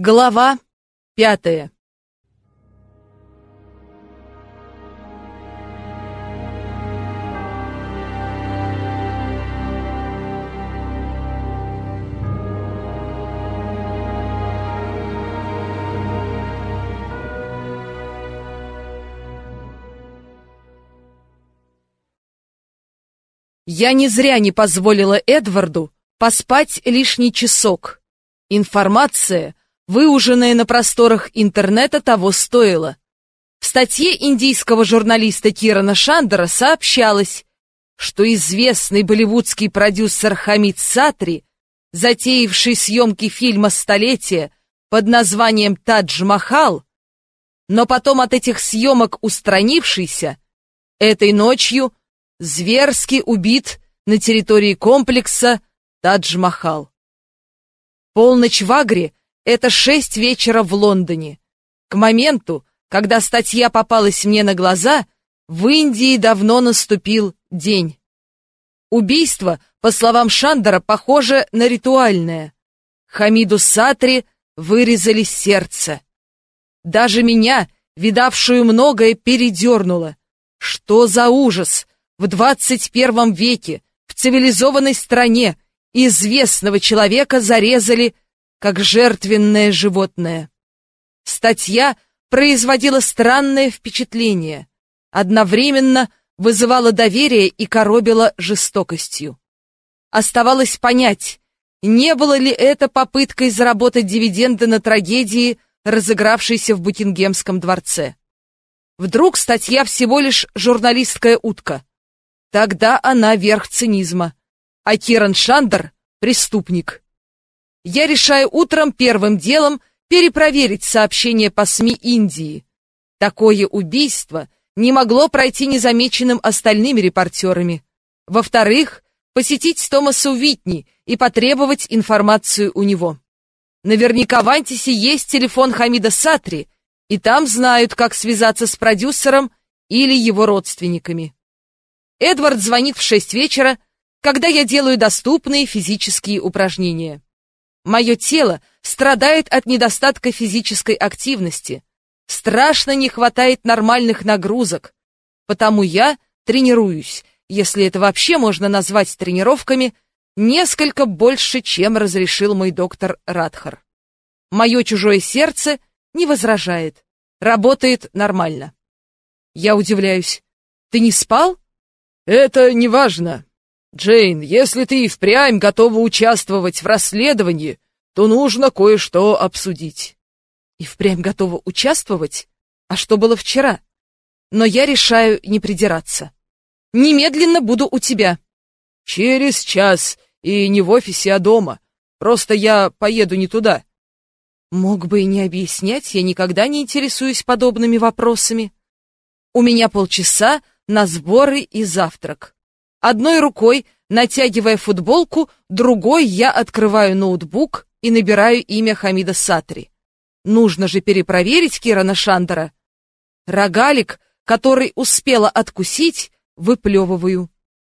Глава пятая Я не зря не позволила Эдварду поспать лишний часок. Информация, выуженная на просторах интернета, того стоила. В статье индийского журналиста Кирана Шандера сообщалось, что известный болливудский продюсер Хамид Сатри, затеявший съемки фильма «Столетие» под названием «Тадж Махал», но потом от этих съемок устранившийся, этой ночью зверски убит на территории комплекса Тадж-Махал. Полночь в Агре — это шесть вечера в Лондоне. К моменту, когда статья попалась мне на глаза, в Индии давно наступил день. Убийство, по словам Шандера, похоже на ритуальное. Хамиду Сатри вырезали сердце. Даже меня, видавшую многое, передернуло. Что за ужас! в 21 веке в цивилизованной стране известного человека зарезали как жертвенное животное. Статья производила странное впечатление, одновременно вызывала доверие и коробила жестокостью. Оставалось понять, не было ли это попыткой заработать дивиденды на трагедии, разыгравшейся в Букингемском дворце. Вдруг статья всего лишь журналистская утка. Тогда она верх цинизма, а Киран Шандер — преступник. Я решаю утром первым делом перепроверить сообщения по СМИ Индии. Такое убийство не могло пройти незамеченным остальными репортерами. Во-вторых, посетить Томаса Уитни и потребовать информацию у него. Наверняка в Антисе есть телефон Хамида Сатри, и там знают, как связаться с продюсером или его родственниками. Эдвард звонит в шесть вечера, когда я делаю доступные физические упражнения. Мое тело страдает от недостатка физической активности. Страшно не хватает нормальных нагрузок. Потому я тренируюсь, если это вообще можно назвать тренировками, несколько больше, чем разрешил мой доктор Радхар. Мое чужое сердце не возражает. Работает нормально. Я удивляюсь. Ты не спал? «Это не важно. Джейн, если ты и впрямь готова участвовать в расследовании, то нужно кое-что обсудить». «И впрямь готова участвовать? А что было вчера?» «Но я решаю не придираться. Немедленно буду у тебя». «Через час, и не в офисе, а дома. Просто я поеду не туда». Мог бы и не объяснять, я никогда не интересуюсь подобными вопросами. У меня полчаса на сборы и завтрак. Одной рукой, натягивая футболку, другой я открываю ноутбук и набираю имя Хамида Сатри. Нужно же перепроверить Кирана Шандера. Рогалик, который успела откусить, выплевываю,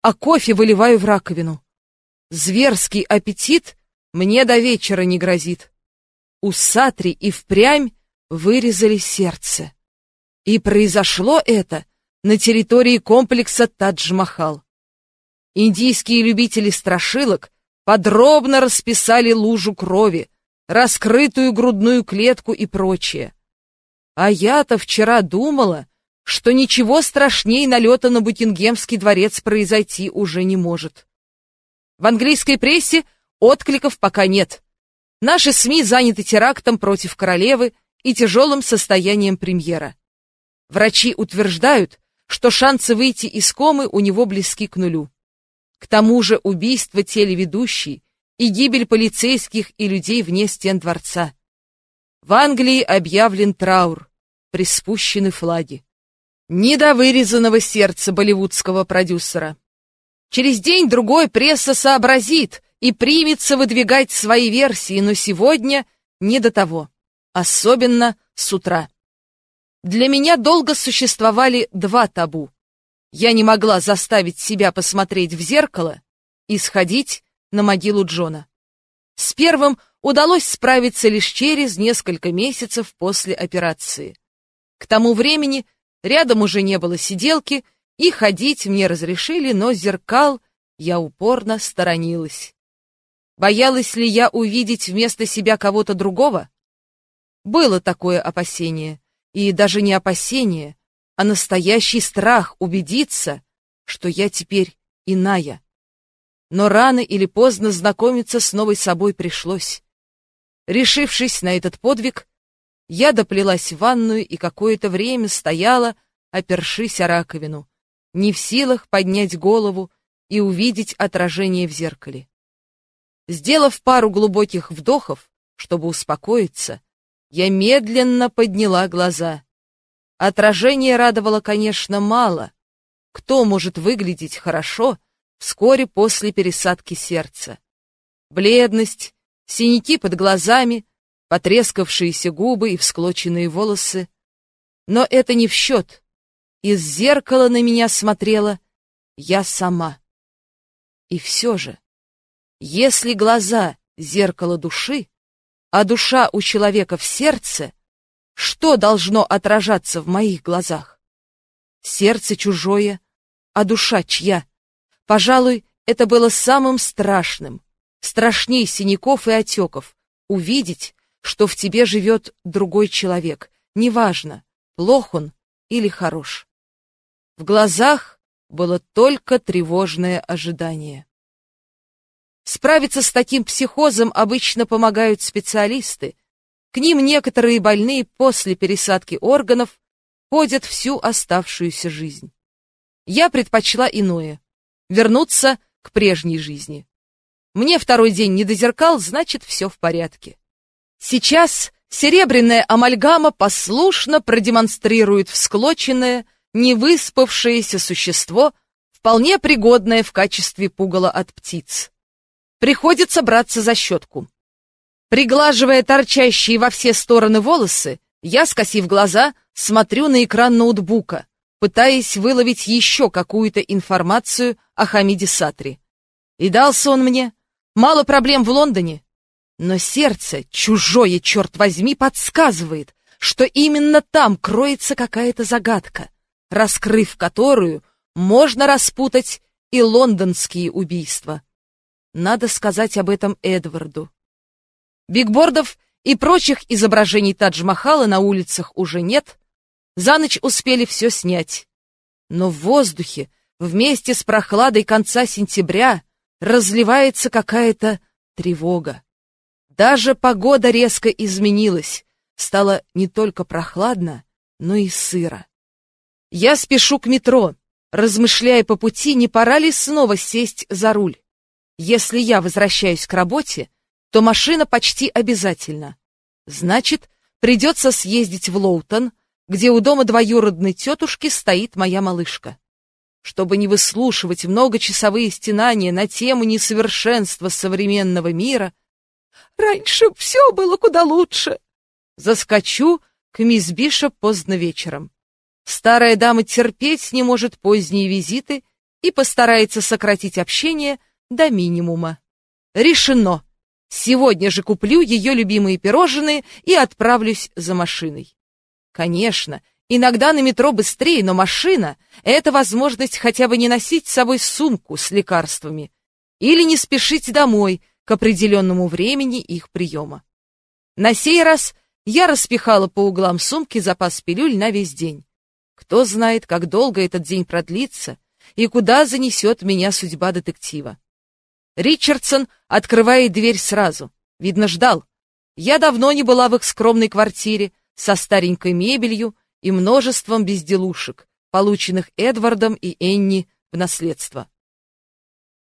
а кофе выливаю в раковину. Зверский аппетит мне до вечера не грозит. У Сатри и впрямь вырезали сердце. И произошло это на территории комплекса Тадж-Махал. Индийские любители страшилок подробно расписали лужу крови, раскрытую грудную клетку и прочее. А я-то вчера думала, что ничего страшнее налета на Букингемский дворец произойти уже не может. В английской прессе откликов пока нет. Наши СМИ заняты терактом против королевы и тяжелым состоянием премьера. Врачи утверждают, что шансы выйти из комы у него близки к нулю. К тому же убийство телеведущей и гибель полицейских и людей вне стен дворца. В Англии объявлен траур, приспущены флаги. Не до вырезанного сердца болливудского продюсера. Через день-другой пресса сообразит и примется выдвигать свои версии, но сегодня не до того, особенно с утра. Для меня долго существовали два табу. Я не могла заставить себя посмотреть в зеркало и сходить на могилу Джона. С первым удалось справиться лишь через несколько месяцев после операции. К тому времени рядом уже не было сиделки, и ходить мне разрешили, но зеркал я упорно сторонилась. Боялась ли я увидеть вместо себя кого-то другого? Было такое опасение, и даже не опасение, а настоящий страх убедиться, что я теперь иная. Но рано или поздно знакомиться с новой собой пришлось. Решившись на этот подвиг, я доплелась в ванную и какое-то время стояла, опершись о раковину, не в силах поднять голову и увидеть отражение в зеркале. Сделав пару глубоких вдохов, чтобы успокоиться, я медленно подняла глаза. Отражение радовало, конечно, мало. Кто может выглядеть хорошо вскоре после пересадки сердца? Бледность, синяки под глазами, потрескавшиеся губы и всклоченные волосы. Но это не в счет. Из зеркала на меня смотрела я сама. И все же... Если глаза — зеркало души, а душа у человека в сердце, что должно отражаться в моих глазах? Сердце чужое, а душа чья? Пожалуй, это было самым страшным, страшней синяков и отеков, увидеть, что в тебе живет другой человек, неважно, плох он или хорош. В глазах было только тревожное ожидание. Справиться с таким психозом обычно помогают специалисты. К ним некоторые больные после пересадки органов ходят всю оставшуюся жизнь. Я предпочла иное — вернуться к прежней жизни. Мне второй день не дозеркал, значит, все в порядке. Сейчас серебряная амальгама послушно продемонстрирует всклоченное, невыспавшееся существо, вполне пригодное в качестве пугала от птиц. Приходится браться за щетку. Приглаживая торчащие во все стороны волосы, я, скосив глаза, смотрю на экран ноутбука, пытаясь выловить еще какую-то информацию о Хамиде Сатри. И дался он мне. Мало проблем в Лондоне. Но сердце, чужое, черт возьми, подсказывает, что именно там кроется какая-то загадка, раскрыв которую можно распутать и лондонские убийства. Надо сказать об этом Эдварду. Бигбордов и прочих изображений Тадж-Махала на улицах уже нет. За ночь успели все снять. Но в воздухе, вместе с прохладой конца сентября, разливается какая-то тревога. Даже погода резко изменилась. Стало не только прохладно, но и сыро. Я спешу к метро, размышляя по пути, не пора ли снова сесть за руль. Если я возвращаюсь к работе, то машина почти обязательно. Значит, придется съездить в Лоутон, где у дома двоюродной тетушки стоит моя малышка. Чтобы не выслушивать многочасовые стенания на тему несовершенства современного мира, раньше все было куда лучше. Заскочу к мисс Биша поздно вечером. Старая дама терпеть не может поздние визиты и постарается сократить общение до минимума. Решено. Сегодня же куплю ее любимые пирожные и отправлюсь за машиной. Конечно, иногда на метро быстрее, но машина — это возможность хотя бы не носить с собой сумку с лекарствами или не спешить домой к определенному времени их приема. На сей раз я распихала по углам сумки запас пилюль на весь день. Кто знает, как долго этот день продлится и куда занесет меня судьба детектива. Ричардсон открывает дверь сразу. Видно, ждал. Я давно не была в их скромной квартире, со старенькой мебелью и множеством безделушек, полученных Эдвардом и Энни в наследство.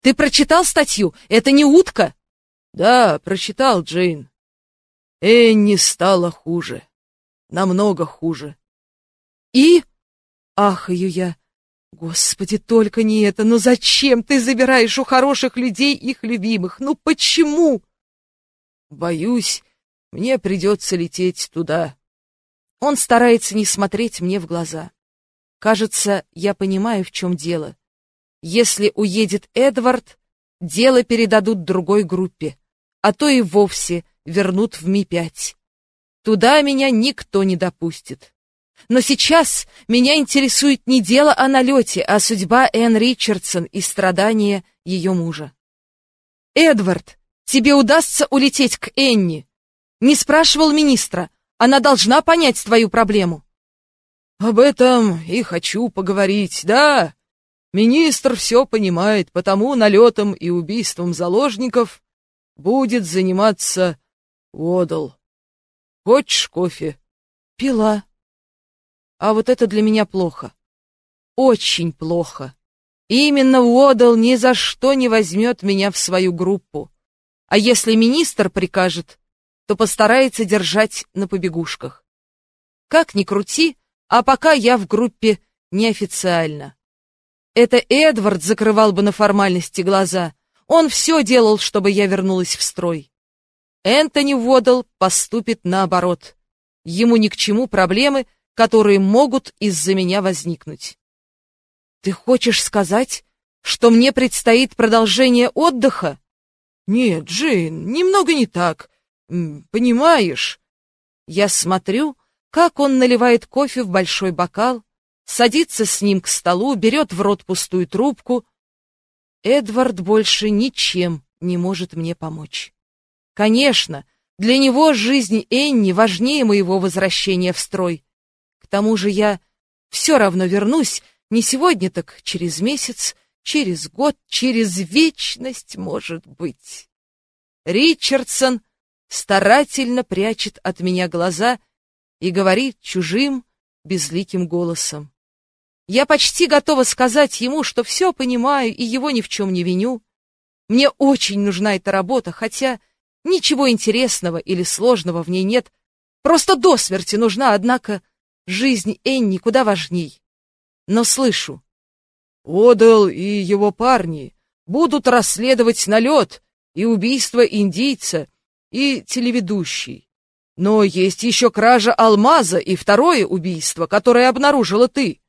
«Ты прочитал статью? Это не утка?» «Да, прочитал, Джейн. Энни стала хуже. Намного хуже». «И?» — ахаю я. Господи, только не это! Но зачем ты забираешь у хороших людей их любимых? Ну почему? Боюсь, мне придется лететь туда. Он старается не смотреть мне в глаза. Кажется, я понимаю, в чем дело. Если уедет Эдвард, дело передадут другой группе, а то и вовсе вернут в Ми-5. Туда меня никто не допустит. Но сейчас меня интересует не дело о налете, а судьба Энн Ричардсон и страдания ее мужа. «Эдвард, тебе удастся улететь к Энни?» Не спрашивал министра. Она должна понять твою проблему. Об этом и хочу поговорить, да. Министр все понимает, потому налетом и убийством заложников будет заниматься Уодл. Хочешь кофе? Пила. А вот это для меня плохо. Очень плохо. Именно Уодл ни за что не возьмет меня в свою группу. А если министр прикажет, то постарается держать на побегушках. Как ни крути, а пока я в группе неофициально. Это Эдвард закрывал бы на формальности глаза. Он все делал, чтобы я вернулась в строй. Энтони Водл поступит наоборот. Ему ни к чему проблемы, которые могут из-за меня возникнуть. Ты хочешь сказать, что мне предстоит продолжение отдыха? Нет, Джейн, немного не так. Понимаешь? Я смотрю, как он наливает кофе в большой бокал, садится с ним к столу, берет в рот пустую трубку. Эдвард больше ничем не может мне помочь. Конечно, для него жизнь Энни важнее моего возвращения в строй. Тому же я все равно вернусь, не сегодня, так через месяц, через год, через вечность, может быть. Ричардсон старательно прячет от меня глаза и говорит чужим, безликим голосом. Я почти готова сказать ему, что все понимаю и его ни в чем не виню. Мне очень нужна эта работа, хотя ничего интересного или сложного в ней нет. Просто до смерти нужна, однако жизнь Энни куда важней. Но слышу. Одел и его парни будут расследовать налет и убийство индийца, и телеведущий. Но есть еще кража алмаза и второе убийство, которое обнаружила ты.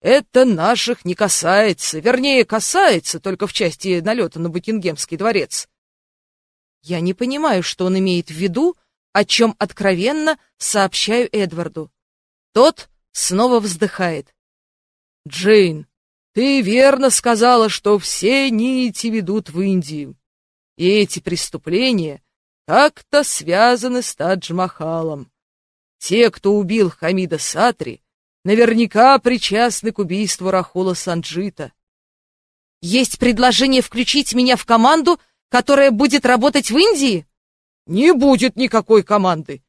Это наших не касается, вернее, касается только в части налета на Букингемский дворец. Я не понимаю, что он имеет в виду, о чем откровенно сообщаю Эдварду. Тот снова вздыхает. Джейн, ты верно сказала, что все нити ведут в Индию. И эти преступления как-то связаны с Тадж-Махалом. Те, кто убил Хамида Сатри, наверняка причастны к убийству Рахула Санджита. Есть предложение включить меня в команду, которая будет работать в Индии? Не будет никакой команды.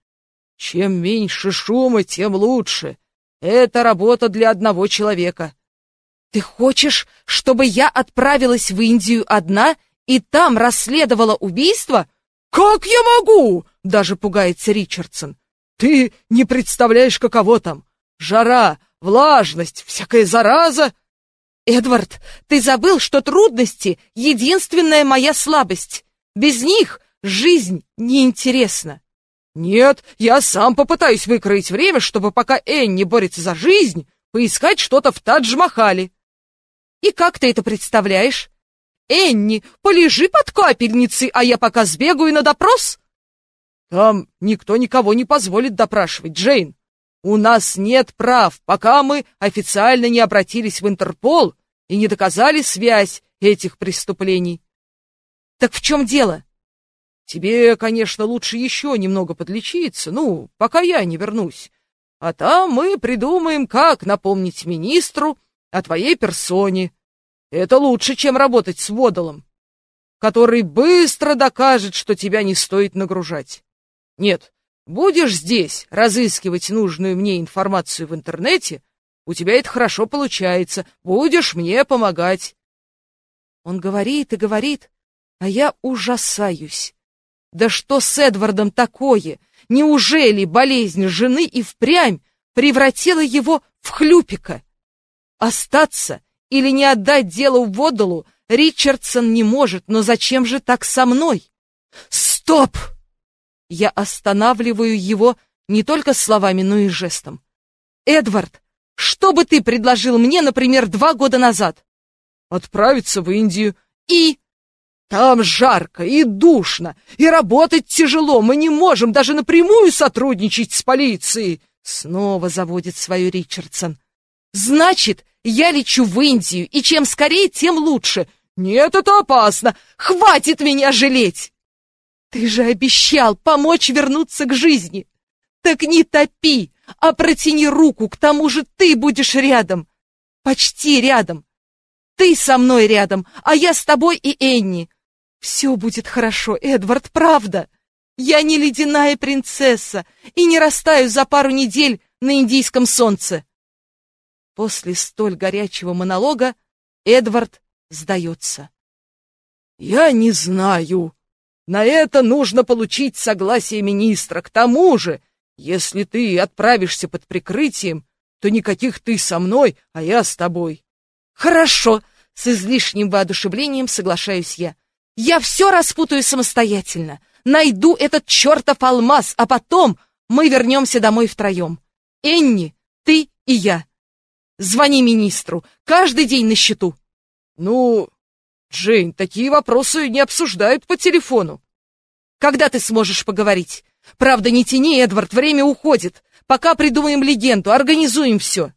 Чем меньше шума, тем лучше. Это работа для одного человека. Ты хочешь, чтобы я отправилась в Индию одна и там расследовала убийство? «Как я могу?» — даже пугается Ричардсон. «Ты не представляешь, каково там. Жара, влажность, всякая зараза». «Эдвард, ты забыл, что трудности — единственная моя слабость. Без них жизнь неинтересна». «Нет, я сам попытаюсь выкроить время, чтобы пока Энни борется за жизнь, поискать что-то в Тадж-Махале». «И как ты это представляешь? Энни, полежи под капельницей, а я пока сбегаю на допрос. Там никто никого не позволит допрашивать, Джейн. У нас нет прав, пока мы официально не обратились в Интерпол и не доказали связь этих преступлений. Так в чем дело? Тебе, конечно, лучше еще немного подлечиться, ну, пока я не вернусь. А там мы придумаем, как напомнить министру о твоей персоне, это лучше, чем работать с водолом, который быстро докажет, что тебя не стоит нагружать. Нет, будешь здесь разыскивать нужную мне информацию в интернете, у тебя это хорошо получается, будешь мне помогать. Он говорит и говорит, а я ужасаюсь. Да что с Эдвардом такое? Неужели болезнь жены и впрямь превратила его в хлюпика? Остаться или не отдать дело в Водолу Ричардсон не может, но зачем же так со мной? Стоп! Я останавливаю его не только словами, но и жестом. Эдвард, что бы ты предложил мне, например, два года назад? Отправиться в Индию. И? Там жарко и душно, и работать тяжело. Мы не можем даже напрямую сотрудничать с полицией. Снова заводит свою Ричардсон. Значит, я лечу в Индию, и чем скорее, тем лучше. Нет, это опасно. Хватит меня жалеть. Ты же обещал помочь вернуться к жизни. Так не топи, а протяни руку, к тому же ты будешь рядом. Почти рядом. Ты со мной рядом, а я с тобой и Энни. Все будет хорошо, Эдвард, правда. Я не ледяная принцесса и не растаю за пару недель на индийском солнце. После столь горячего монолога Эдвард сдается. Я не знаю. На это нужно получить согласие министра. К тому же, если ты отправишься под прикрытием, то никаких ты со мной, а я с тобой. Хорошо, с излишним воодушевлением соглашаюсь я. Я все распутаю самостоятельно. Найду этот чертов алмаз, а потом мы вернемся домой втроем. Энни, ты и я. Звони министру. Каждый день на счету. Ну, Джейн, такие вопросы не обсуждают по телефону. Когда ты сможешь поговорить? Правда, не тяни, Эдвард, время уходит. Пока придумаем легенду, организуем все.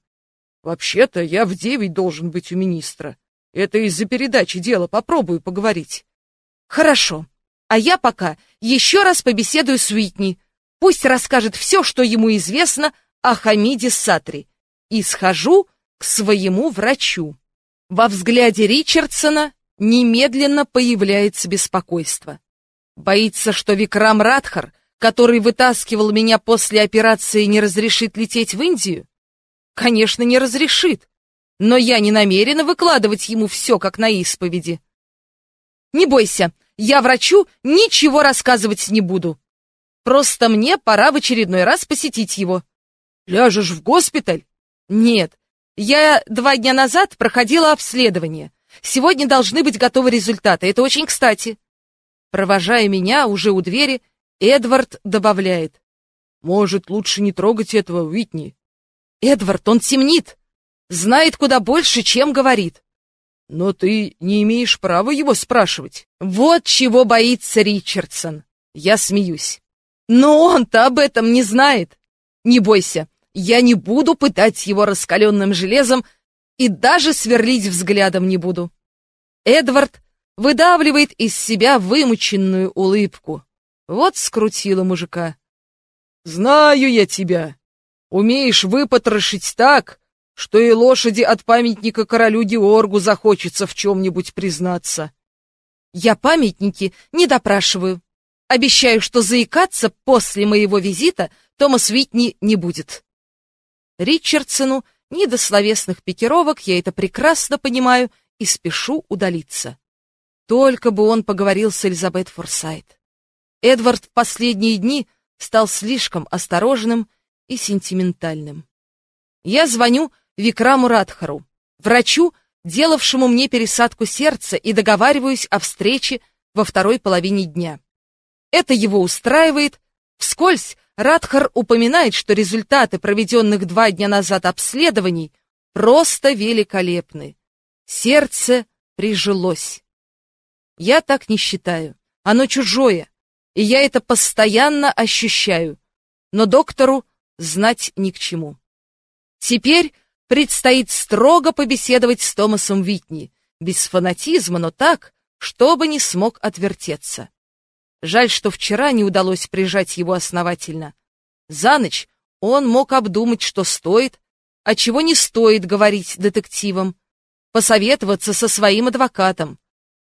Вообще-то я в девять должен быть у министра. Это из-за передачи дела, попробую поговорить. Хорошо. А я пока еще раз побеседую с Уитни. Пусть расскажет все, что ему известно о Хамиде Сатри. И схожу к своему врачу. Во взгляде Ричардсона немедленно появляется беспокойство. Боится, что Викрам Радхар — который вытаскивал меня после операции, не разрешит лететь в Индию? Конечно, не разрешит, но я не намерена выкладывать ему все, как на исповеди. Не бойся, я врачу ничего рассказывать не буду. Просто мне пора в очередной раз посетить его. Ляжешь в госпиталь? Нет, я два дня назад проходила обследование. Сегодня должны быть готовы результаты, это очень кстати. Провожая меня уже у двери, Эдвард добавляет. Может, лучше не трогать этого Уитни? Эдвард, он темнит. Знает куда больше, чем говорит. Но ты не имеешь права его спрашивать. Вот чего боится Ричардсон. Я смеюсь. Но он-то об этом не знает. Не бойся, я не буду пытать его раскаленным железом и даже сверлить взглядом не буду. Эдвард выдавливает из себя вымученную улыбку. Вот скрутила мужика. Знаю я тебя. Умеешь выпотрошить так, что и лошади от памятника королю Георгу захочется в чем-нибудь признаться. Я памятники не допрашиваю. Обещаю, что заикаться после моего визита Томас Витни не будет. Ричардсону не до словесных пикировок, я это прекрасно понимаю и спешу удалиться. Только бы он поговорил с Элизабет Форсайт. Эдвард в последние дни стал слишком осторожным и сентиментальным. Я звоню Викраму Радхару, врачу, делавшему мне пересадку сердца, и договариваюсь о встрече во второй половине дня. Это его устраивает. Вскользь Радхар упоминает, что результаты проведенных два дня назад обследований просто великолепны. Сердце прижилось. Я так не считаю. Оно чужое, и я это постоянно ощущаю, но доктору знать ни к чему. Теперь предстоит строго побеседовать с Томасом Витни, без фанатизма, но так, чтобы не смог отвертеться. Жаль, что вчера не удалось прижать его основательно. За ночь он мог обдумать, что стоит, а чего не стоит говорить детективам, посоветоваться со своим адвокатом.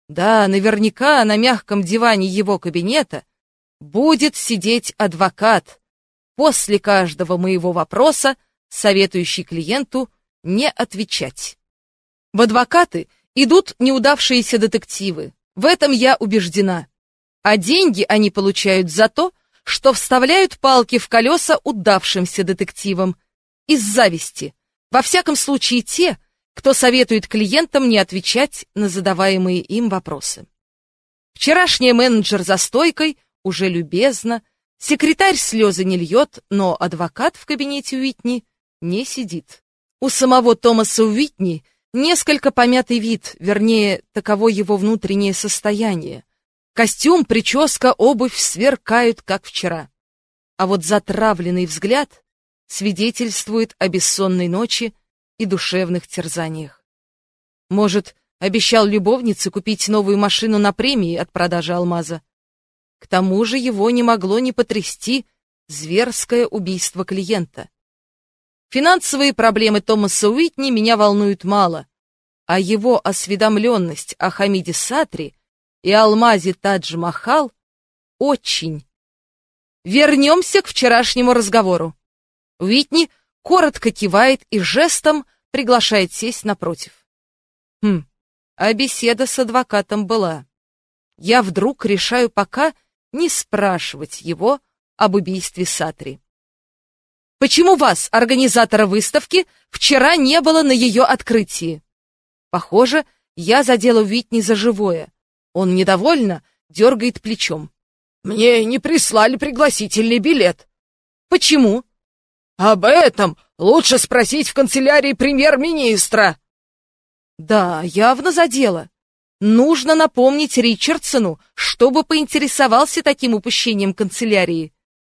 Да, наверняка на мягком диване его кабинета будет сидеть адвокат после каждого моего вопроса, советующий клиенту не отвечать. В адвокаты идут неудавшиеся детективы, в этом я убеждена. А деньги они получают за то, что вставляют палки в колеса удавшимся детективам из зависти. Во всяком случае, те, кто советует клиентам не отвечать на задаваемые им вопросы. Вчерашний менеджер за стойкой – уже любезно. Секретарь слезы не льет, но адвокат в кабинете Уитни не сидит. У самого Томаса Уитни несколько помятый вид, вернее, таково его внутреннее состояние. Костюм, прическа, обувь сверкают, как вчера. А вот затравленный взгляд свидетельствует о бессонной ночи и душевных терзаниях. Может, обещал любовнице купить новую машину на премии от продажи алмаза. К тому же его не могло не потрясти зверское убийство клиента. Финансовые проблемы Томаса Уитни меня волнуют мало, а его осведомленность о Хамиде Сатри и алмазе Тадж-Махал очень. Вернемся к вчерашнему разговору. Уитни коротко кивает и жестом приглашает сесть напротив. Хм, а беседа с адвокатом была. Я вдруг решаю пока не спрашивать его об убийстве Сатри. Почему вас, организатора выставки, вчера не было на ее открытии? Похоже, я задела Уитни за живое. Он недовольно дергает плечом. Мне не прислали пригласительный билет. Почему? Об этом лучше спросить в канцелярии премьер-министра. Да, явно задело. Нужно напомнить Ричардсону, чтобы поинтересовался таким упущением канцелярии.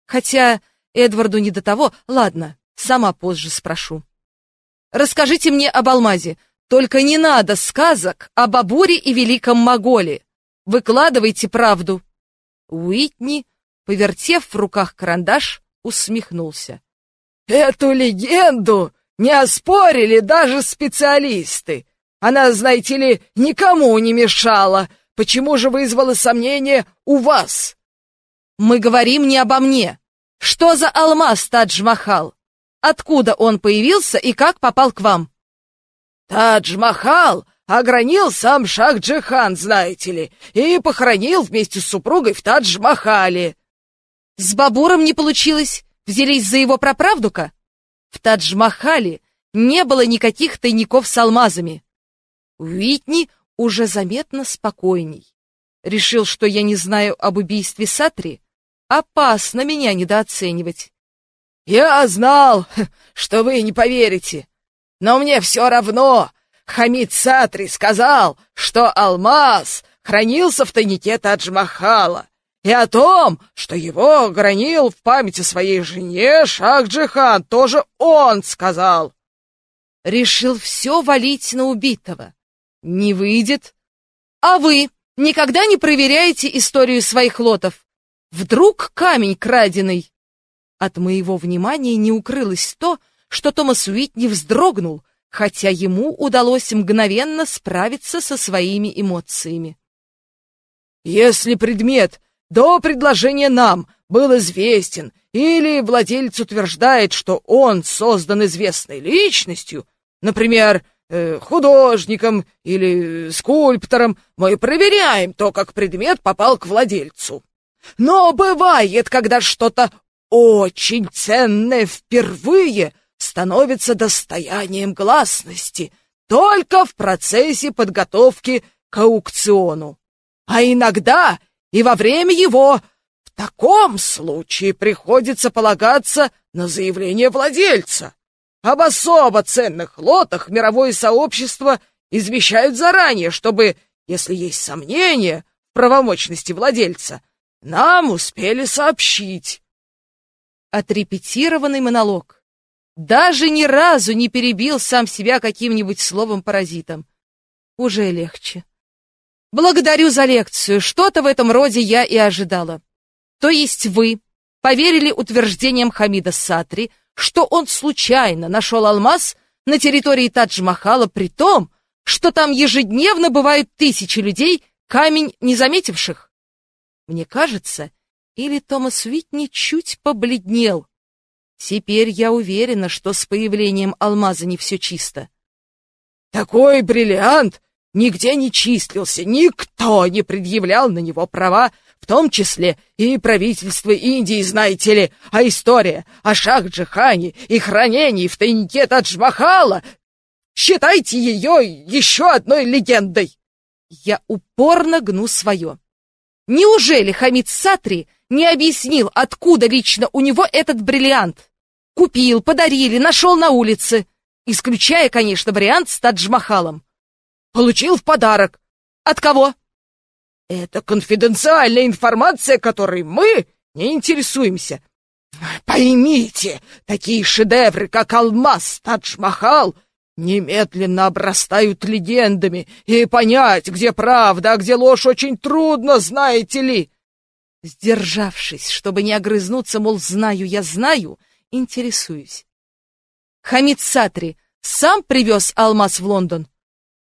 Хотя Эдварду не до того. Ладно, сама позже спрошу. Расскажите мне об алмазе. Только не надо сказок об Абуре и Великом Моголе. Выкладывайте правду. Уитни, повертев в руках карандаш, усмехнулся. Эту легенду не оспорили даже специалисты. Она, знаете ли, никому не мешала. Почему же вызвало сомнение у вас? Мы говорим не обо мне. Что за алмаз Тадж-Махал? Откуда он появился и как попал к вам? Тадж-Махал огранил сам Шах-Джихан, знаете ли, и похоронил вместе с супругой в Тадж-Махале. С Бабуром не получилось. Взялись за его праправдука? В Тадж-Махале не было никаких тайников с алмазами. Уитни уже заметно спокойней. Решил, что я не знаю об убийстве Сатри? Опасно меня недооценивать. Я знал, что вы не поверите. Но мне все равно. Хамид Сатри сказал, что алмаз хранился в тайнике Тадж-Махала, и о том, что его гранил в памяти своей жене Шах-Джихан, тоже он сказал. Решил все валить на убитого. Не выйдет. А вы никогда не проверяете историю своих лотов? Вдруг камень краденый? От моего внимания не укрылось то, что Томас Уитни вздрогнул, хотя ему удалось мгновенно справиться со своими эмоциями. Если предмет до предложения нам был известен, или владелец утверждает, что он создан известной личностью, например, Э, художником или скульптором, мы проверяем то, как предмет попал к владельцу. Но бывает, когда что-то очень ценное впервые становится достоянием гласности только в процессе подготовки к аукциону. А иногда и во время его в таком случае приходится полагаться на заявление владельца. Об особо ценных лотах мировое сообщество извещают заранее, чтобы, если есть сомнения в правомочности владельца, нам успели сообщить. Отрепетированный монолог. Даже ни разу не перебил сам себя каким-нибудь словом-паразитом. Уже легче. Благодарю за лекцию. Что-то в этом роде я и ожидала. То есть вы поверили утверждениям Хамида Сатри, что он случайно нашел алмаз на территории Тадж-Махала, при том, что там ежедневно бывают тысячи людей, камень не заметивших. Мне кажется, или Томас Уитни чуть побледнел. Теперь я уверена, что с появлением алмаза не все чисто. Такой бриллиант нигде не числился, никто не предъявлял на него права, в том числе и правительство Индии, знаете ли, а история о Шах-Джихане и хранении в тайнике Тадж-Махала, считайте ее еще одной легендой. Я упорно гну свое. Неужели Хамид Сатри не объяснил, откуда лично у него этот бриллиант? Купил, подарили, нашел на улице. исключая, конечно, вариант с Тадж-Махалом. Получил в подарок. От кого? Это конфиденциальная информация, которой мы не интересуемся. Поймите, такие шедевры, как «Алмаз», «Тадж-Махал» немедленно обрастают легендами, и понять, где правда, а где ложь, очень трудно, знаете ли. Сдержавшись, чтобы не огрызнуться, мол, знаю я знаю, интересуюсь. Хамид Сатри сам привез алмаз в Лондон?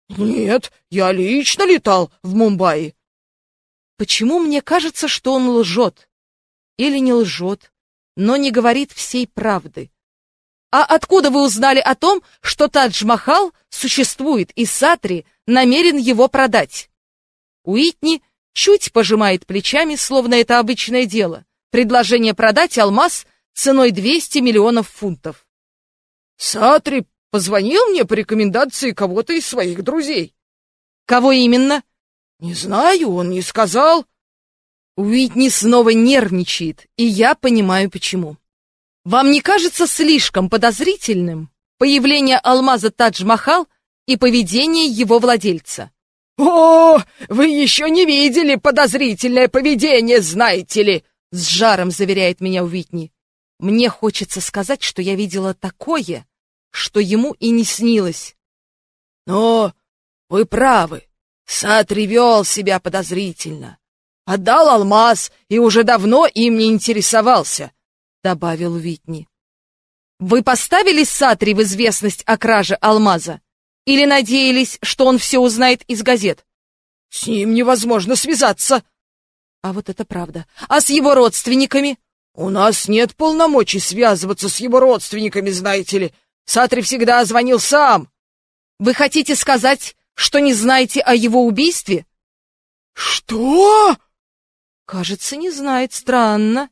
Нет, я лично летал в Мумбаи. Почему мне кажется, что он лжет? Или не лжет, но не говорит всей правды? А откуда вы узнали о том, что Тадж-Махал существует и Сатри намерен его продать? Уитни чуть пожимает плечами, словно это обычное дело. Предложение продать алмаз ценой 200 миллионов фунтов. Сатри позвонил мне по рекомендации кого-то из своих друзей. Кого именно? Не знаю, он не сказал. Уитни снова нервничает, и я понимаю почему. Вам не кажется слишком подозрительным появление алмаза Тадж-Махал и поведение его владельца? «О, вы еще не видели подозрительное поведение, знаете ли!» С жаром заверяет меня Уитни. Мне хочется сказать, что я видела такое, что ему и не снилось. Но вы правы. Сатри вел себя подозрительно. Отдал алмаз и уже давно им не интересовался, — добавил Витни. Вы поставили Сатри в известность о краже алмаза? Или надеялись, что он все узнает из газет? С ним невозможно связаться. А вот это правда. А с его родственниками? У нас нет полномочий связываться с его родственниками, знаете ли. Сатри всегда звонил сам. Вы хотите сказать, что не знаете о его убийстве? Что? Кажется, не знает. Странно.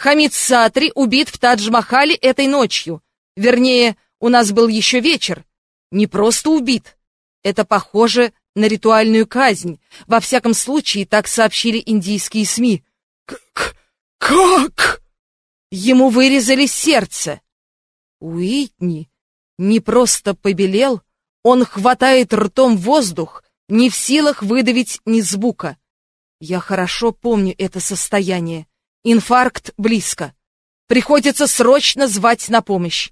Хамид Сатри убит в Тадж-Махале этой ночью. Вернее, у нас был еще вечер. Не просто убит. Это похоже на ритуальную казнь. Во всяком случае, так сообщили индийские СМИ. К как? Ему вырезали сердце. Уитни не просто побелел, он хватает ртом воздух, не в силах выдавить ни звука. Я хорошо помню это состояние. Инфаркт близко. Приходится срочно звать на помощь.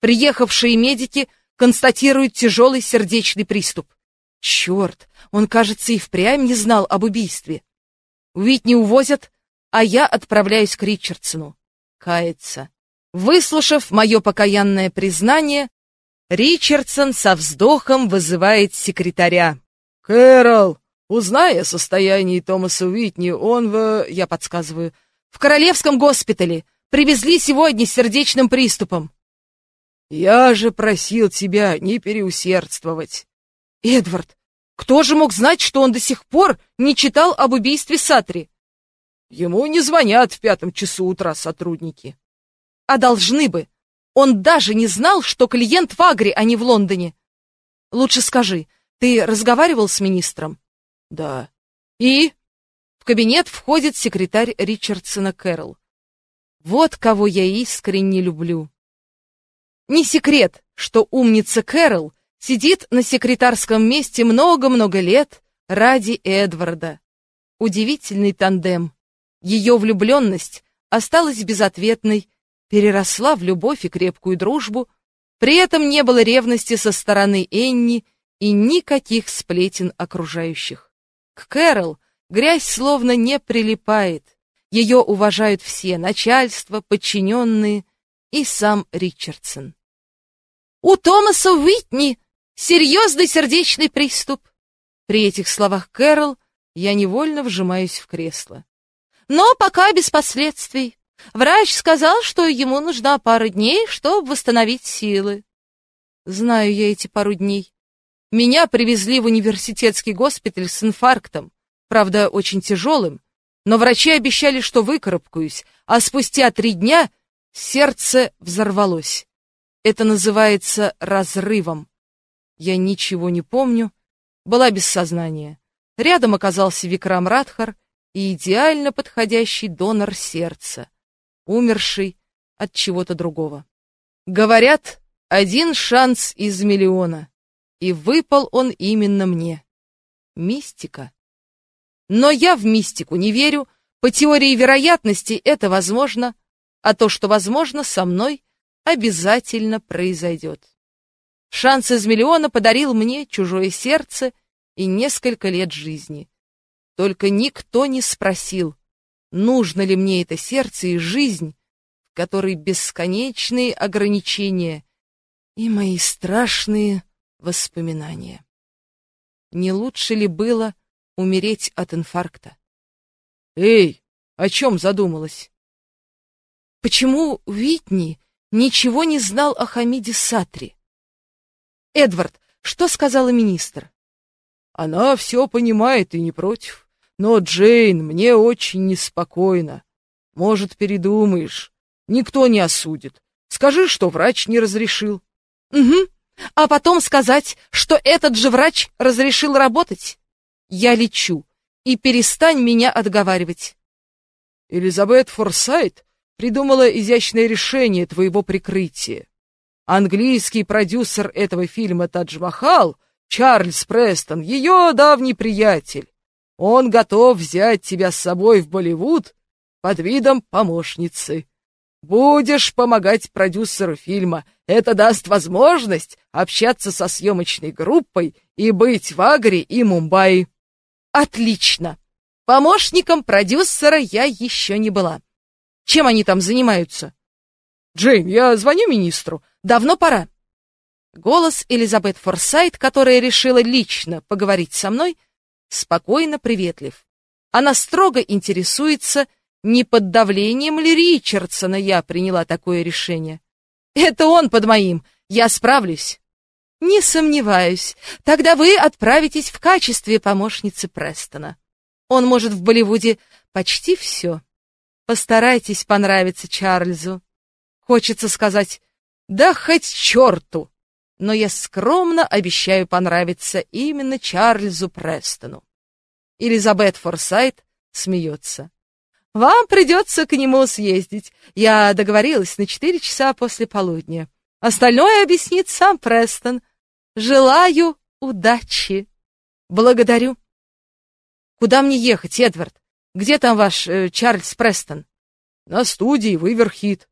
Приехавшие медики констатируют тяжелый сердечный приступ. Черт, он, кажется, и впрямь не знал об убийстве. Уитни увозят, а я отправляюсь к Ричардсону. Кается. Выслушав мое покаянное признание, Ричардсон со вздохом вызывает секретаря. «Кэрол, узнай о состоянии Томаса Уитни, он в...» Я подсказываю. «В Королевском госпитале. Привезли сегодня с сердечным приступом». «Я же просил тебя не переусердствовать». «Эдвард, кто же мог знать, что он до сих пор не читал об убийстве Сатри?» Ему не звонят в пятом часу утра сотрудники. А должны бы. Он даже не знал, что клиент в Агре, а не в Лондоне. Лучше скажи, ты разговаривал с министром? Да. И? Кабинет входит секретарь Ричардсона Кэрролл. Вот кого я искренне люблю. Не секрет, что умница Кэрол сидит на секретарском месте много-много лет ради Эдварда. Удивительный тандем. Ее влюбленность осталась безответной, переросла в любовь и крепкую дружбу, при этом не было ревности со стороны Энни и никаких сплетен окружающих. К Кэрол грязь словно не прилипает, ее уважают все, начальство, подчиненные и сам Ричардсон. У Томаса Уитни серьезный сердечный приступ. При этих словах Кэрол я невольно вжимаюсь в кресло но пока без последствий. Врач сказал, что ему нужна пара дней, чтобы восстановить силы. Знаю я эти пару дней. Меня привезли в университетский госпиталь с инфарктом, правда, очень тяжелым, но врачи обещали, что выкарабкаюсь, а спустя три дня сердце взорвалось. Это называется разрывом. Я ничего не помню, была без сознания. Рядом оказался Викрам Радхар — и идеально подходящий донор сердца, умерший от чего-то другого. Говорят, Один шанс из миллиона. И выпал он именно мне. Мистика. Но я в мистику не верю. По теории вероятности это возможно, а то, что возможно, со мной обязательно произойдет. Шанс из миллиона подарил мне чужое сердце и несколько лет жизни. Только никто не спросил, нужно ли мне это сердце и жизнь, в которой бесконечные ограничения и мои страшные воспоминания. Не лучше ли было умереть от инфаркта? Эй, о чем задумалась? Почему Витни ничего не знал о Хамиде Сатри? Эдвард, что сказала министр? Она все понимает и не против. Но, Джейн, мне очень неспокойно. Может, передумаешь. Никто не осудит. Скажи, что врач не разрешил. Угу. А потом сказать, что этот же врач разрешил работать. Я лечу, и перестань меня отговаривать. Элизабет Форсайт придумала изящное решение твоего прикрытия. Английский продюсер этого фильма «Тадж Махал» Чарльз Престон, ее давний приятель. Он готов взять тебя с собой в Болливуд под видом помощницы. Будешь помогать продюсеру фильма. Это даст возможность общаться со съемочной группой и быть в Агре и Мумбаи. Отлично. Помощником продюсера я еще не была. Чем они там занимаются? Джейн, я звоню министру. Давно пора. Голос Элизабет Форсайт, которая решила лично поговорить со мной, спокойно приветлив. Она строго интересуется, не под давлением ли Ричардсона я приняла такое решение. Это он под моим, я справлюсь. Не сомневаюсь, тогда вы отправитесь в качестве помощницы Престона. Он может в Болливуде почти все. Постарайтесь понравиться Чарльзу. Хочется сказать, да хоть черту! но я скромно обещаю понравиться именно Чарльзу Престону. Элизабет Форсайт смеется. Вам придется к нему съездить. Я договорилась на четыре часа после полудня. Остальное объяснит сам Престон. Желаю удачи. Благодарю. Куда мне ехать, Эдвард? Где там ваш э, Чарльз Престон? На студии Выверхит.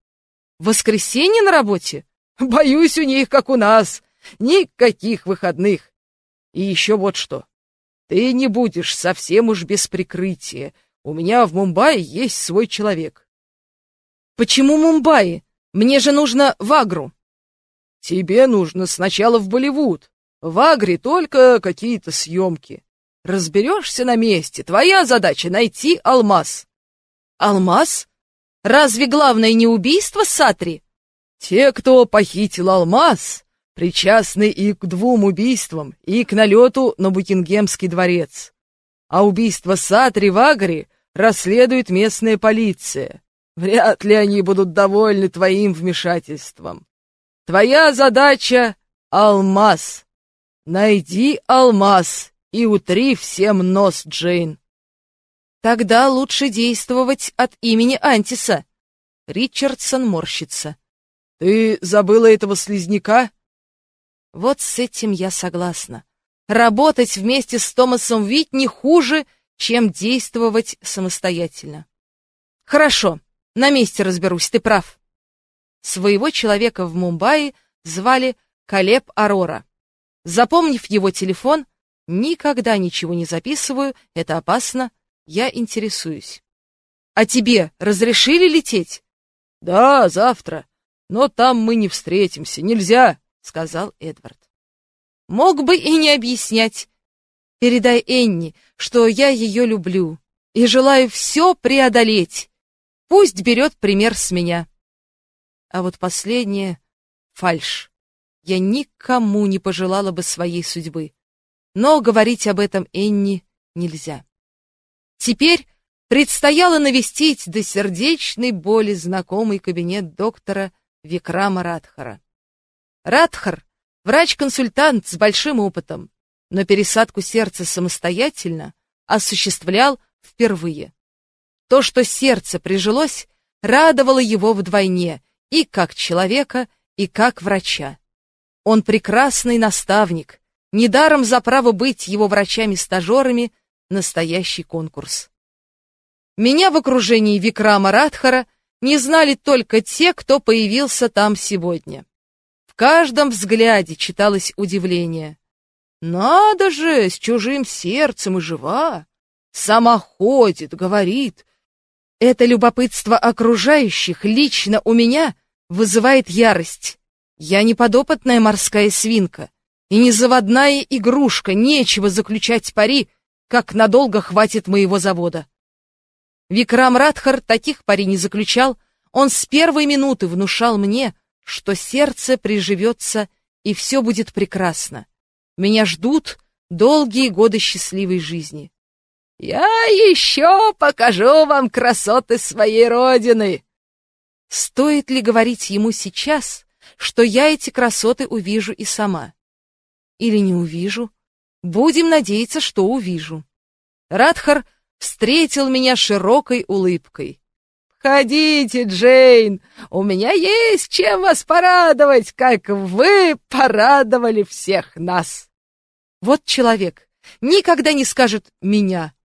В воскресенье на работе? Боюсь, у них, как у нас, никаких выходных. И еще вот что. Ты не будешь совсем уж без прикрытия. У меня в Мумбаи есть свой человек. Почему Мумбаи? Мне же нужно в Агру. Тебе нужно сначала в Болливуд. В Агре только какие-то съемки. Разберешься на месте. Твоя задача — найти алмаз. Алмаз? Разве главное не убийство Сатри? Те, кто похитил алмаз, причастны и к двум убийствам, и к налету на Букингемский дворец. А убийство Сатри в Агре расследует местная полиция. Вряд ли они будут довольны твоим вмешательством. Твоя задача — алмаз. Найди алмаз и утри всем нос, Джейн. Тогда лучше действовать от имени Антиса. Ричардсон морщится. Ты забыла этого слизняка? Вот с этим я согласна. Работать вместе с Томасом Вит не хуже, чем действовать самостоятельно. Хорошо, на месте разберусь, ты прав. Своего человека в Мумбаи звали Калеб Арора. Запомнив его телефон, никогда ничего не записываю, это опасно, я интересуюсь. А тебе разрешили лететь? Да, завтра. Но там мы не встретимся, нельзя, сказал Эдвард. Мог бы и не объяснять. Передай Энни, что я ее люблю и желаю все преодолеть. Пусть берет пример с меня. А вот последнее — фальшь. Я никому не пожелала бы своей судьбы. Но говорить об этом Энни нельзя. Теперь предстояло навестить до сердечной боли знакомый кабинет доктора Викрама Радхара. Радхар — врач-консультант с большим опытом, но пересадку сердца самостоятельно осуществлял впервые. То, что сердце прижилось, радовало его вдвойне, и как человека, и как врача. Он прекрасный наставник. Недаром за право быть его врачами-стажерами настоящий конкурс. Меня в окружении Викрама Радхара не знали только те, кто появился там сегодня. В каждом взгляде читалось удивление. Надо же, с чужим сердцем и жива. Сама ходит, говорит. Это любопытство окружающих лично у меня вызывает ярость. Я не подопытная морская свинка и не заводная игрушка, нечего заключать пари, как надолго хватит моего завода. Викрам Радхар таких пари не заключал, он с первой минуты внушал мне, что сердце приживется и все будет прекрасно. Меня ждут долгие годы счастливой жизни. Я еще покажу вам красоты своей родины. Стоит ли говорить ему сейчас, что я эти красоты увижу и сама? Или не увижу? Будем надеяться, что увижу. Радхар встретил меня широкой улыбкой. «Входите, Джейн, у меня есть чем вас порадовать, как вы порадовали всех нас!» Вот человек никогда не скажет «меня».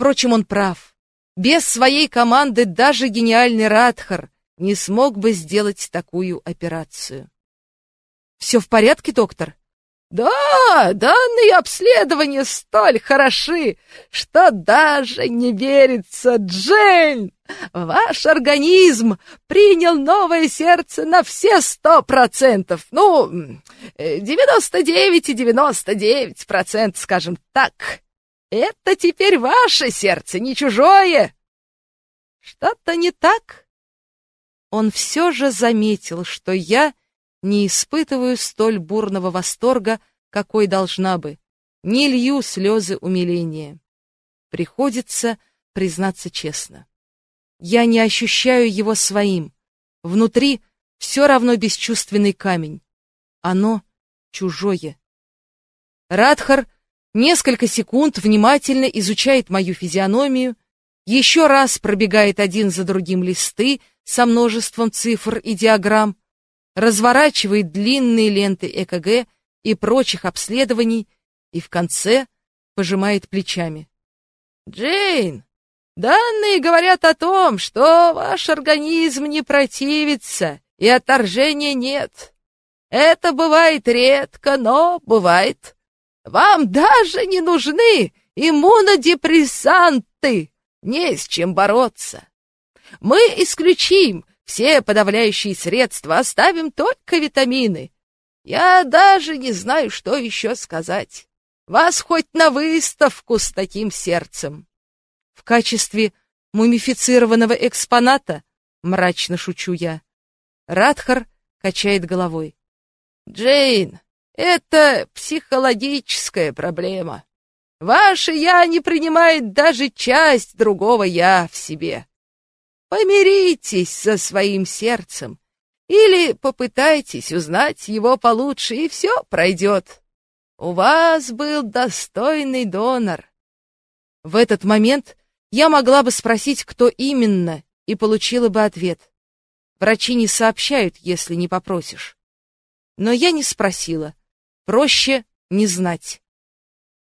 Впрочем, он прав. Без своей команды даже гениальный Радхар не смог бы сделать такую операцию. «Все в порядке, доктор?» Да, данные обследования столь хороши, что даже не верится, Джейн. Ваш организм принял новое сердце на все сто процентов. Ну, девяносто девять и девяносто девять процентов, скажем так. Это теперь ваше сердце, не чужое. Что-то не так? Он все же заметил, что я не испытываю столь бурного восторга, какой должна бы, не лью слезы умиления. Приходится признаться честно. Я не ощущаю его своим. Внутри все равно бесчувственный камень. Оно чужое. Радхар несколько секунд внимательно изучает мою физиономию, еще раз пробегает один за другим листы со множеством цифр и диаграмм, разворачивает длинные ленты ЭКГ и прочих обследований и в конце пожимает плечами. «Джейн, данные говорят о том, что ваш организм не противится и отторжения нет. Это бывает редко, но бывает. Вам даже не нужны иммунодепрессанты, не с чем бороться. Мы исключим все подавляющие средства, оставим только витамины. Я даже не знаю, что еще сказать. Вас хоть на выставку с таким сердцем. В качестве мумифицированного экспоната, мрачно шучу я. Радхар качает головой. Джейн, это психологическая проблема. Ваше «я» не принимает даже часть другого «я» в себе. Помиритесь со своим сердцем или попытайтесь узнать его получше, и все пройдет. У вас был достойный донор. В этот момент я могла бы спросить, кто именно, и получила бы ответ. Врачи не сообщают, если не попросишь. Но я не спросила. Проще не знать.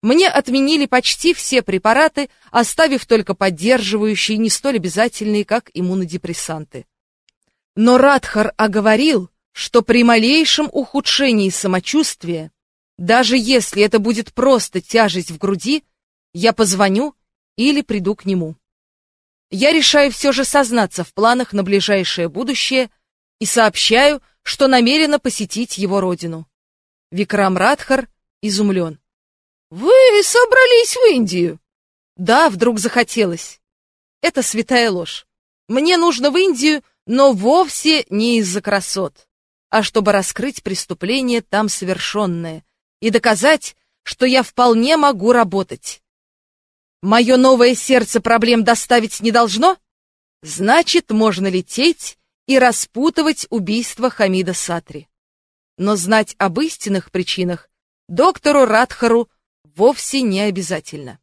Мне отменили почти все препараты, оставив только поддерживающие, не столь обязательные, как иммунодепрессанты. Но Радхар оговорил, что при малейшем ухудшении самочувствия, даже если это будет просто тяжесть в груди, я позвоню или приду к нему. Я решаю все же сознаться в планах на ближайшее будущее и сообщаю, что намерена посетить его родину. Викрам Радхар изумлен. «Вы собрались в Индию?» «Да, вдруг захотелось. Это святая ложь. Мне нужно в Индию, но вовсе не из-за красот, а чтобы раскрыть преступление там совершенное и доказать, что я вполне могу работать. Мое новое сердце проблем доставить не должно? Значит, можно лететь и распутывать убийство Хамида Сатри. Но знать об истинных причинах доктору Радхару вовсе не обязательно.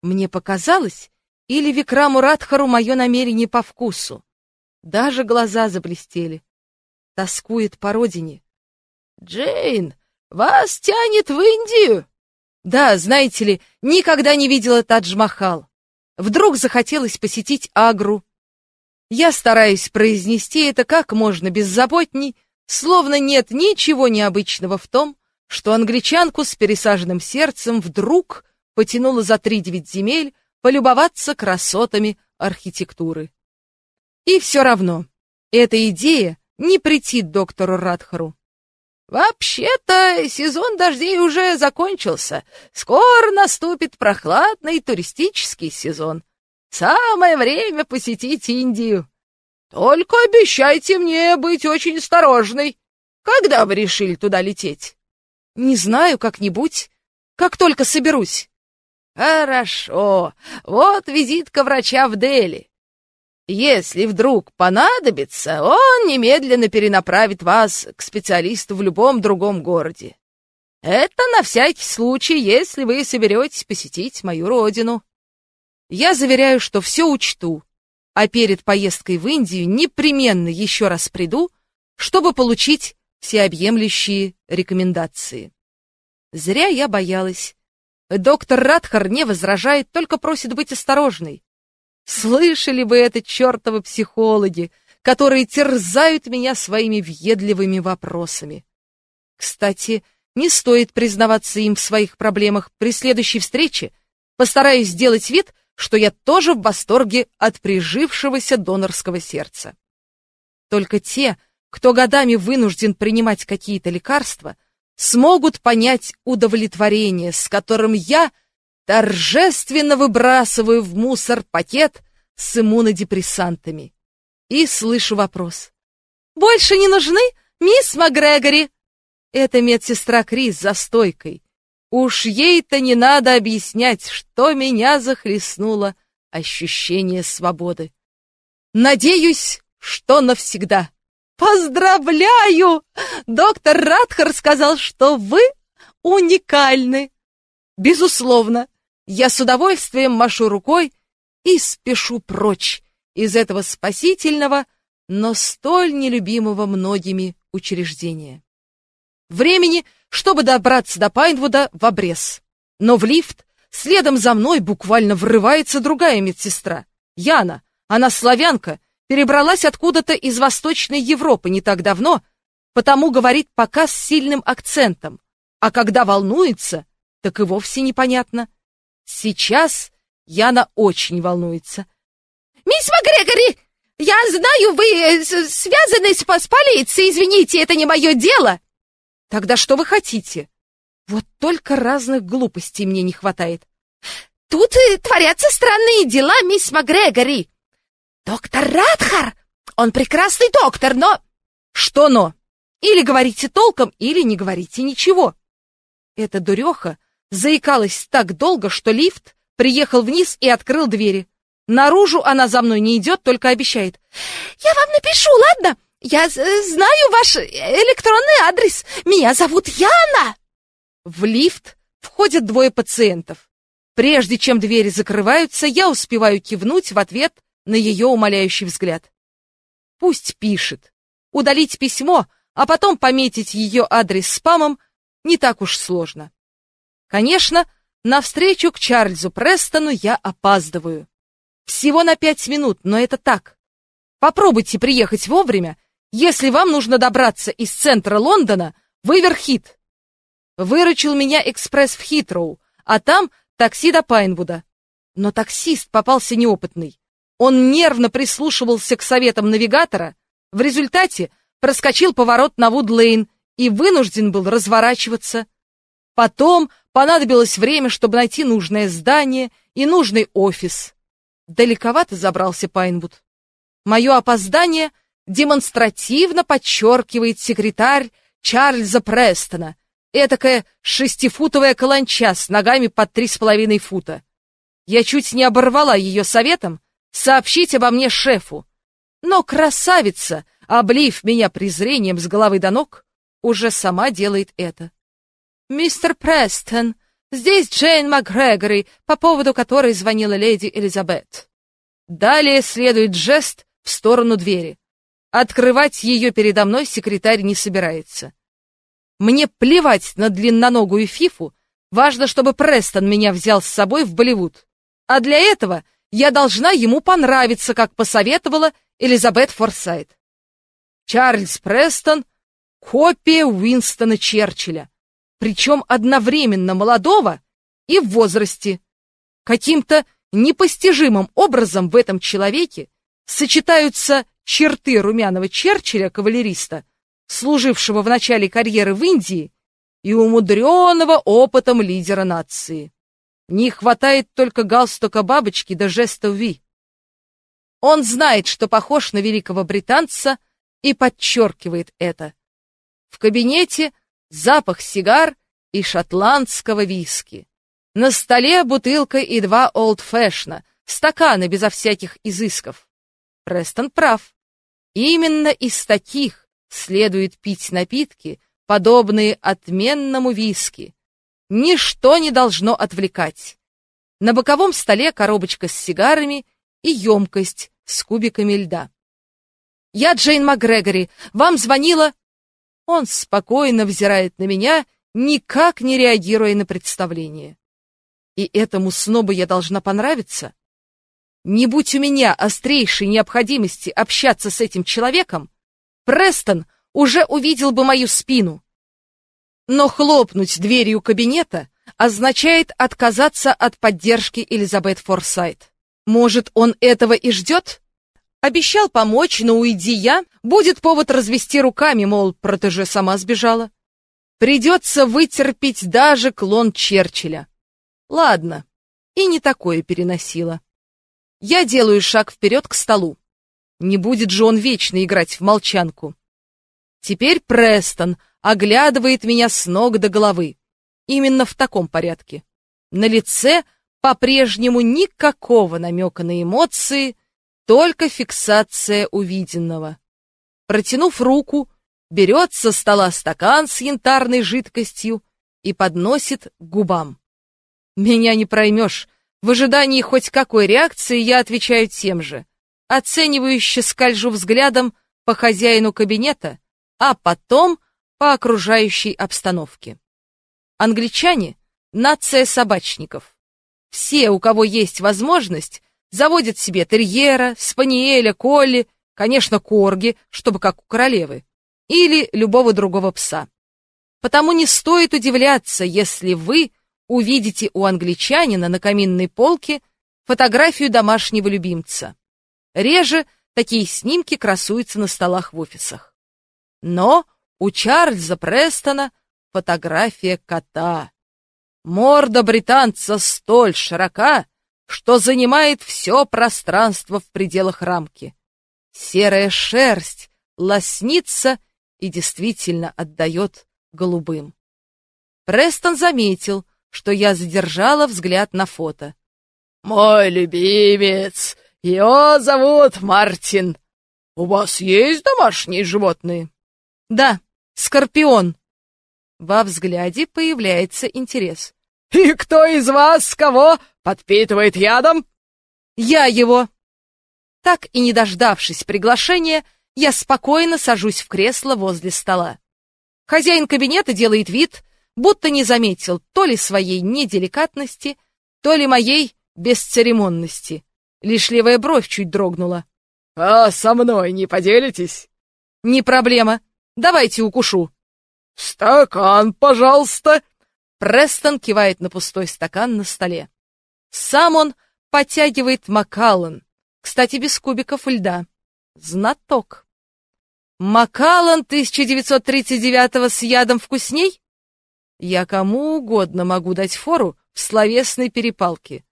Мне показалось, или Викраму Радхару мое намерение по вкусу. Даже глаза заблестели. Тоскует по родине. Джейн, вас тянет в Индию? Да, знаете ли, никогда не видела Тадж-Махал. Вдруг захотелось посетить Агру. Я стараюсь произнести это как можно беззаботней, словно нет ничего необычного в том, что англичанку с пересаженным сердцем вдруг потянуло за три девять земель полюбоваться красотами архитектуры. И все равно, эта идея не претит доктору Радхару. Вообще-то сезон дождей уже закончился. Скоро наступит прохладный туристический сезон. Самое время посетить Индию. Только обещайте мне быть очень осторожной. Когда вы решили туда лететь? Не знаю, как-нибудь, как только соберусь. Хорошо. Вот визитка врача в Дели. Если вдруг понадобится, он немедленно перенаправит вас к специалисту в любом другом городе. Это на всякий случай, если вы соберетесь посетить мою родину. Я заверяю, что все учту, а перед поездкой в Индию непременно еще раз приду, чтобы получить всеобъемлющие рекомендации. Зря я боялась. Доктор Радхар не возражает, только просит быть осторожной. Слышали бы это чертовы психологи, которые терзают меня своими въедливыми вопросами. Кстати, не стоит признаваться им в своих проблемах. При следующей встрече постараюсь сделать вид, что я тоже в восторге от прижившегося донорского сердца. Только те, кто годами вынужден принимать какие-то лекарства, смогут понять удовлетворение, с которым я — торжественно выбрасываю в мусор пакет с иммунодепрессантами. И слышу вопрос. «Больше не нужны, мисс МакГрегори?» Это медсестра Крис за стойкой. Уж ей-то не надо объяснять, что меня захлестнуло ощущение свободы. Надеюсь, что навсегда. Поздравляю! Доктор Радхар сказал, что вы уникальны. Безусловно, я с удовольствием машу рукой и спешу прочь из этого спасительного, но столь нелюбимого многими учреждения. Времени, чтобы добраться до Пайнвуда, в обрез. Но в лифт следом за мной буквально врывается другая медсестра. Яна, она славянка, перебралась откуда-то из Восточной Европы не так давно, потому говорит пока с сильным акцентом. А когда волнуется, так и вовсе непонятно. Сейчас Яна очень волнуется. «Мисс МакГрегори, я знаю, вы э, связаны с, с полицией, извините, это не мое дело!» «Тогда что вы хотите? Вот только разных глупостей мне не хватает». «Тут э, творятся странные дела, мисс МакГрегори. Доктор Радхар, он прекрасный доктор, но...» «Что но? Или говорите толком, или не говорите ничего». Эта дуреха Заикалась так долго, что лифт приехал вниз и открыл двери. Наружу она за мной не идет, только обещает. «Я вам напишу, ладно? Я знаю ваш электронный адрес. Меня зовут Яна!» В лифт входят двое пациентов. Прежде чем двери закрываются, я успеваю кивнуть в ответ на ее умоляющий взгляд. Пусть пишет. Удалить письмо, а потом пометить ее адрес спамом не так уж сложно. Конечно, на встречу к Чарльзу Престону я опаздываю. Всего на пять минут, но это так. Попробуйте приехать вовремя, если вам нужно добраться из центра Лондона в Иверхит. Выручил меня экспресс в Хитроу, а там такси до Пайнвуда. Но таксист попался неопытный. Он нервно прислушивался к советам навигатора, в результате проскочил поворот на Вуд-Лейн и вынужден был разворачиваться. Потом понадобилось время, чтобы найти нужное здание и нужный офис. Далековато забрался Пайнвуд. Мое опоздание демонстративно подчеркивает секретарь Чарльза Престона, этакая шестифутовая каланча с ногами под три с половиной фута. Я чуть не оборвала ее советом сообщить обо мне шефу. Но красавица, облив меня презрением с головы до ног, уже сама делает это. «Мистер Престон, здесь Джейн МакГрегори, по поводу которой звонила леди Элизабет». Далее следует жест в сторону двери. Открывать ее передо мной секретарь не собирается. Мне плевать на длинноногую фифу, важно, чтобы Престон меня взял с собой в Болливуд. А для этого я должна ему понравиться, как посоветовала Элизабет Форсайт. Чарльз Престон — копия Уинстона Черчилля, причем одновременно молодого и в возрасте. Каким-то непостижимым образом в этом человеке сочетаются черты румяного Черчилля, кавалериста, служившего в начале карьеры в Индии, и умудренного опытом лидера нации. Не хватает только галстука бабочки до жеста Ви. Он знает, что похож на великого британца, и подчеркивает это. В кабинете запах сигар и шотландского виски. На столе бутылка и два олд-фэшна, стаканы безо всяких изысков. Престон прав. Именно из таких следует пить напитки, подобные отменному виски. Ничто не должно отвлекать. На боковом столе коробочка с сигарами и емкость с кубиками льда. «Я Джейн МакГрегори. Вам звонила...» Он спокойно взирает на меня, никак не реагируя на представление. И этому снобу я должна понравиться? Не будь у меня острейшей необходимости общаться с этим человеком, Престон уже увидел бы мою спину. Но хлопнуть дверью кабинета означает отказаться от поддержки Элизабет Форсайт. Может, он этого и ждет? Обещал помочь, но уйди я, будет повод развести руками, мол, протеже сама сбежала. Придется вытерпеть даже клон Черчилля. Ладно, и не такое переносила. Я делаю шаг вперед к столу. Не будет же он вечно играть в молчанку. Теперь Престон оглядывает меня с ног до головы. Именно в таком порядке. На лице по-прежнему никакого намека на эмоции, только фиксация увиденного. Протянув руку, берет со стола стакан с янтарной жидкостью и подносит к губам. Меня не проймешь. В ожидании хоть какой реакции я отвечаю тем же. Оценивающе скольжу взглядом по хозяину кабинета, а потом по окружающей обстановке. Англичане — нация собачников. Все, у кого есть возможность, заводят себе терьера, спаниеля, колли, конечно, корги, чтобы как у королевы, или любого другого пса. Потому не стоит удивляться, если вы увидите у англичанина на каминной полке фотографию домашнего любимца. Реже такие снимки красуются на столах в офисах. Но у Чарльза Престона фотография кота. Морда британца столь широка, что занимает все пространство в пределах рамки. Серая шерсть лоснится и действительно отдает голубым. Престон заметил, что я задержала взгляд на фото. «Мой любимец! Его зовут Мартин. У вас есть домашние животные?» «Да, скорпион». Во взгляде появляется интерес. «И кто из вас кого подпитывает ядом?» «Я его». Так и не дождавшись приглашения, я спокойно сажусь в кресло возле стола. Хозяин кабинета делает вид, будто не заметил то ли своей неделикатности, то ли моей бесцеремонности. Лишь левая бровь чуть дрогнула. — А со мной не поделитесь? — Не проблема. Давайте укушу. — Стакан, пожалуйста. Престон кивает на пустой стакан на столе. Сам он подтягивает Макаллан, кстати, без кубиков льда. Знаток. Макаллан 1939 с ядом вкусней? Я кому угодно могу дать фору в словесной перепалке,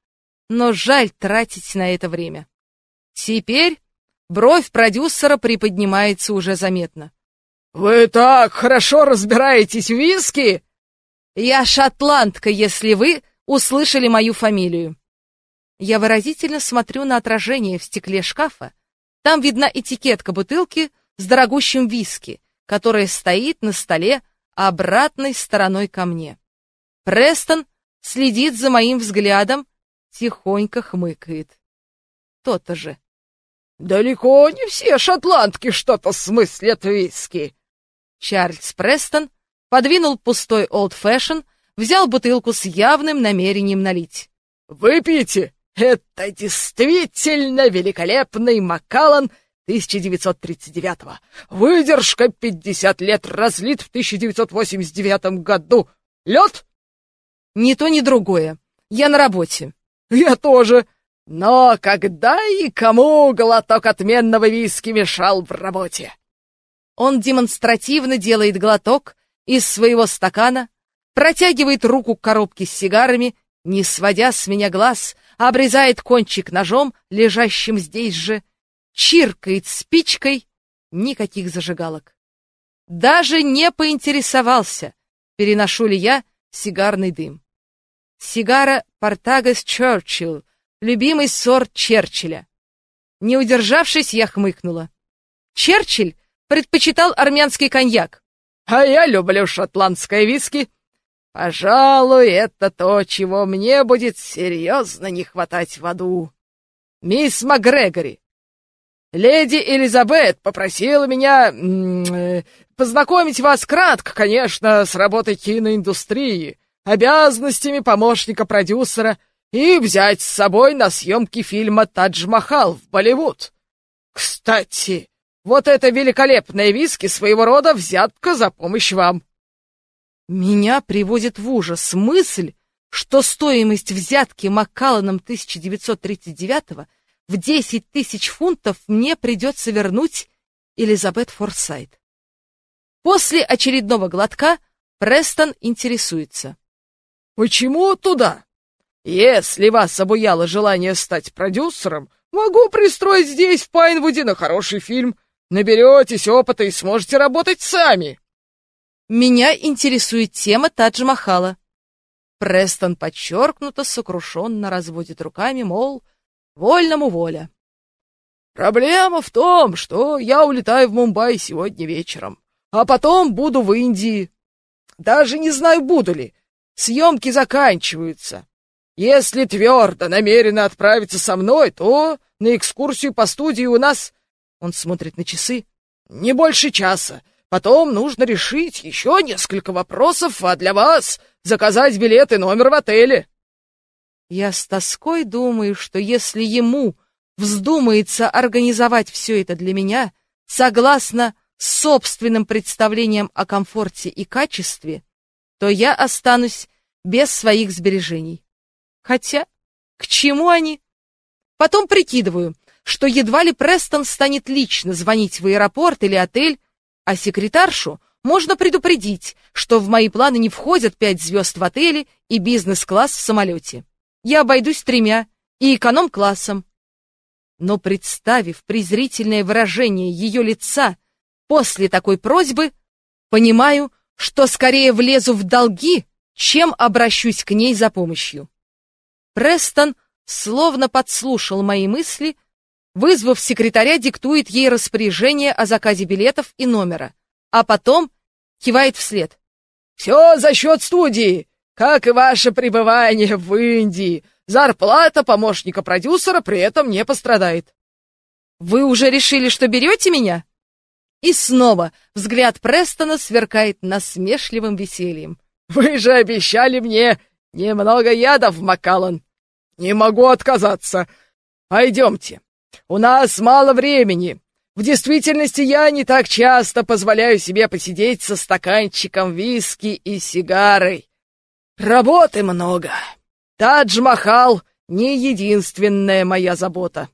но жаль тратить на это время. Теперь бровь продюсера приподнимается уже заметно. «Вы так хорошо разбираетесь в виски?» «Я шотландка, если вы услышали мою фамилию». Я выразительно смотрю на отражение в стекле шкафа. Там видна этикетка бутылки с дорогущим виски, которая стоит на столе обратной стороной ко мне. Престон следит за моим взглядом, тихонько хмыкает. То-то же. «Далеко не все шотландки что-то смыслят виски!» Чарльз Престон подвинул пустой Fashion, взял бутылку с явным намерением налить. «Выпейте! Это действительно великолепный Макалан 1939-го. Выдержка 50 лет, разлит в 1989 году. Лед?» «Ни то, ни другое. Я на работе». «Я тоже. Но когда и кому глоток отменного виски мешал в работе?» Он демонстративно делает глоток из своего стакана, протягивает руку к коробке с сигарами, не сводя с меня глаз, обрезает кончик ножом, лежащим здесь же, чиркает спичкой, никаких зажигалок. Даже не поинтересовался, переношу ли я сигарный дым. Сигара Портагас Черчилл, любимый сорт Черчилля. Не удержавшись, я хмыкнула. Черчилль предпочитал армянский коньяк. А я люблю шотландское виски. Пожалуй, это то, чего мне будет серьезно не хватать в аду. Мисс МакГрегори, леди Элизабет попросила меня э, познакомить вас кратко, конечно, с работой киноиндустрии, обязанностями помощника продюсера и взять с собой на съемки фильма «Тадж-Махал» в Болливуд. Кстати, вот это великолепное виски своего рода взятка за помощь вам. Меня приводит в ужас мысль, что стоимость взятки Маккалланом 1939 в 10 тысяч фунтов мне придется вернуть Элизабет Форсайт. После очередного глотка Престон интересуется. «Почему туда? Если вас обуяло желание стать продюсером, могу пристроить здесь, в Пайнвуде, на хороший фильм. Наберетесь опыта и сможете работать сами. Меня интересует тема Тадж-Махала. Престон подчеркнуто сокрушенно разводит руками, мол, вольному воля. Проблема в том, что я улетаю в Мумбай сегодня вечером, а потом буду в Индии. Даже не знаю, буду ли. Съемки заканчиваются. Если твердо намерена отправиться со мной, то на экскурсию по студии у нас он смотрит на часы. «Не больше часа. Потом нужно решить еще несколько вопросов, а для вас заказать билет и номер в отеле». Я с тоской думаю, что если ему вздумается организовать все это для меня, согласно собственным представлениям о комфорте и качестве, то я останусь без своих сбережений. Хотя, к чему они? Потом прикидываю, что едва ли Престон станет лично звонить в аэропорт или отель, а секретаршу можно предупредить, что в мои планы не входят пять звезд в отеле и бизнес-класс в самолете. Я обойдусь тремя и эконом-классом. Но представив презрительное выражение ее лица после такой просьбы, понимаю, что скорее влезу в долги, чем обращусь к ней за помощью. Престон словно подслушал мои мысли вызвав секретаря, диктует ей распоряжение о заказе билетов и номера, а потом кивает вслед. «Все за счет студии, как и ваше пребывание в Индии. Зарплата помощника продюсера при этом не пострадает». «Вы уже решили, что берете меня?» И снова взгляд Престона сверкает насмешливым весельем. «Вы же обещали мне немного ядов, Маккаллан. Не могу отказаться. Пойдемте, у нас мало времени. В действительности я не так часто позволяю себе посидеть со стаканчиком виски и сигарой. Работы много. Тадж-Махал — не единственная моя забота.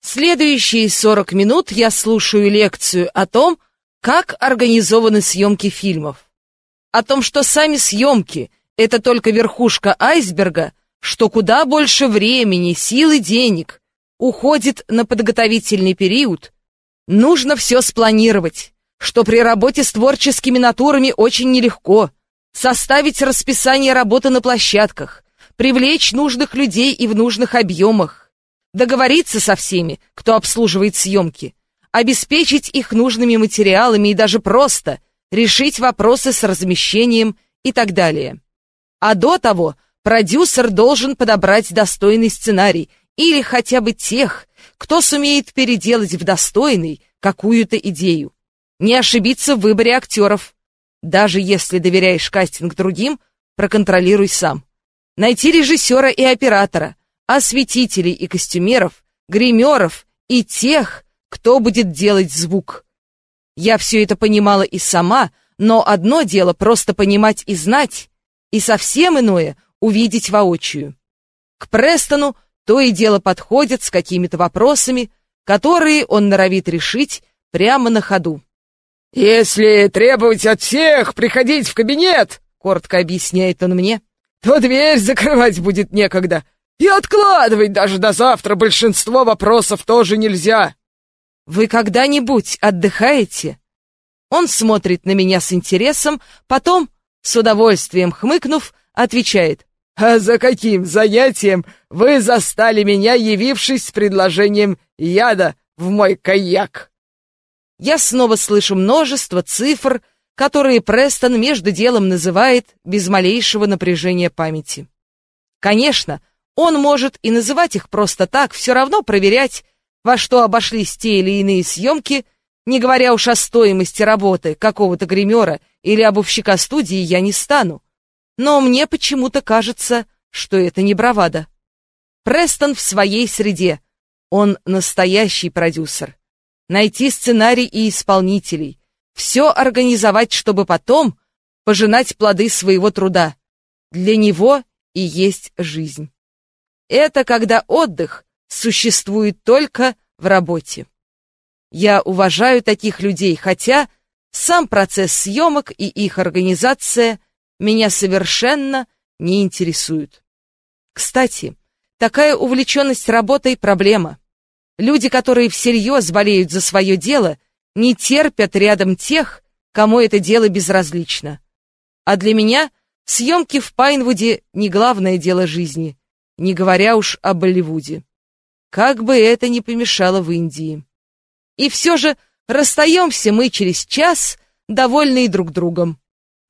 Следующие сорок минут я слушаю лекцию о том, как организованы съемки фильмов. О том, что сами съемки — это только верхушка айсберга, что куда больше времени, сил и денег — уходит на подготовительный период, нужно все спланировать, что при работе с творческими натурами очень нелегко, составить расписание работы на площадках, привлечь нужных людей и в нужных объемах, договориться со всеми, кто обслуживает съемки, обеспечить их нужными материалами и даже просто решить вопросы с размещением и так далее. А до того продюсер должен подобрать достойный сценарий или хотя бы тех, кто сумеет переделать в достойный какую-то идею. Не ошибиться в выборе актеров. Даже если доверяешь кастинг другим, проконтролируй сам. Найти режиссера и оператора, осветителей и костюмеров, гримеров и тех, кто будет делать звук. Я все это понимала и сама, но одно дело просто понимать и знать, и совсем иное — увидеть воочию. К Престону то и дело подходят с какими-то вопросами, которые он норовит решить прямо на ходу. «Если требовать от всех приходить в кабинет», — коротко объясняет он мне, «то дверь закрывать будет некогда, и откладывать даже до завтра большинство вопросов тоже нельзя». «Вы когда-нибудь отдыхаете?» Он смотрит на меня с интересом, потом, с удовольствием хмыкнув, отвечает. «А за каким занятием вы застали меня, явившись с предложением яда в мой каяк?» Я снова слышу множество цифр, которые Престон между делом называет без малейшего напряжения памяти. Конечно, он может и называть их просто так, все равно проверять, во что обошлись те или иные съемки, не говоря уж о стоимости работы какого-то гримера или обувщика студии, я не стану. Но мне почему-то кажется, что это не бравада. Престон в своей среде. Он настоящий продюсер найти сценарий и исполнителей, все организовать, чтобы потом пожинать плоды своего труда. Для него и есть жизнь. Это когда отдых существует только в работе. Я уважаю таких людей, хотя сам процесс съемок и их организация меня совершенно не интересуют. Кстати, такая увлеченность работой – проблема. Люди, которые всерьез болеют за свое дело, не терпят рядом тех, кому это дело безразлично. А для меня съемки в Пайнвуде не главное дело жизни, не говоря уж о Болливуде. Как бы это ни помешало в Индии. И все же расстаемся мы через час, довольные друг другом.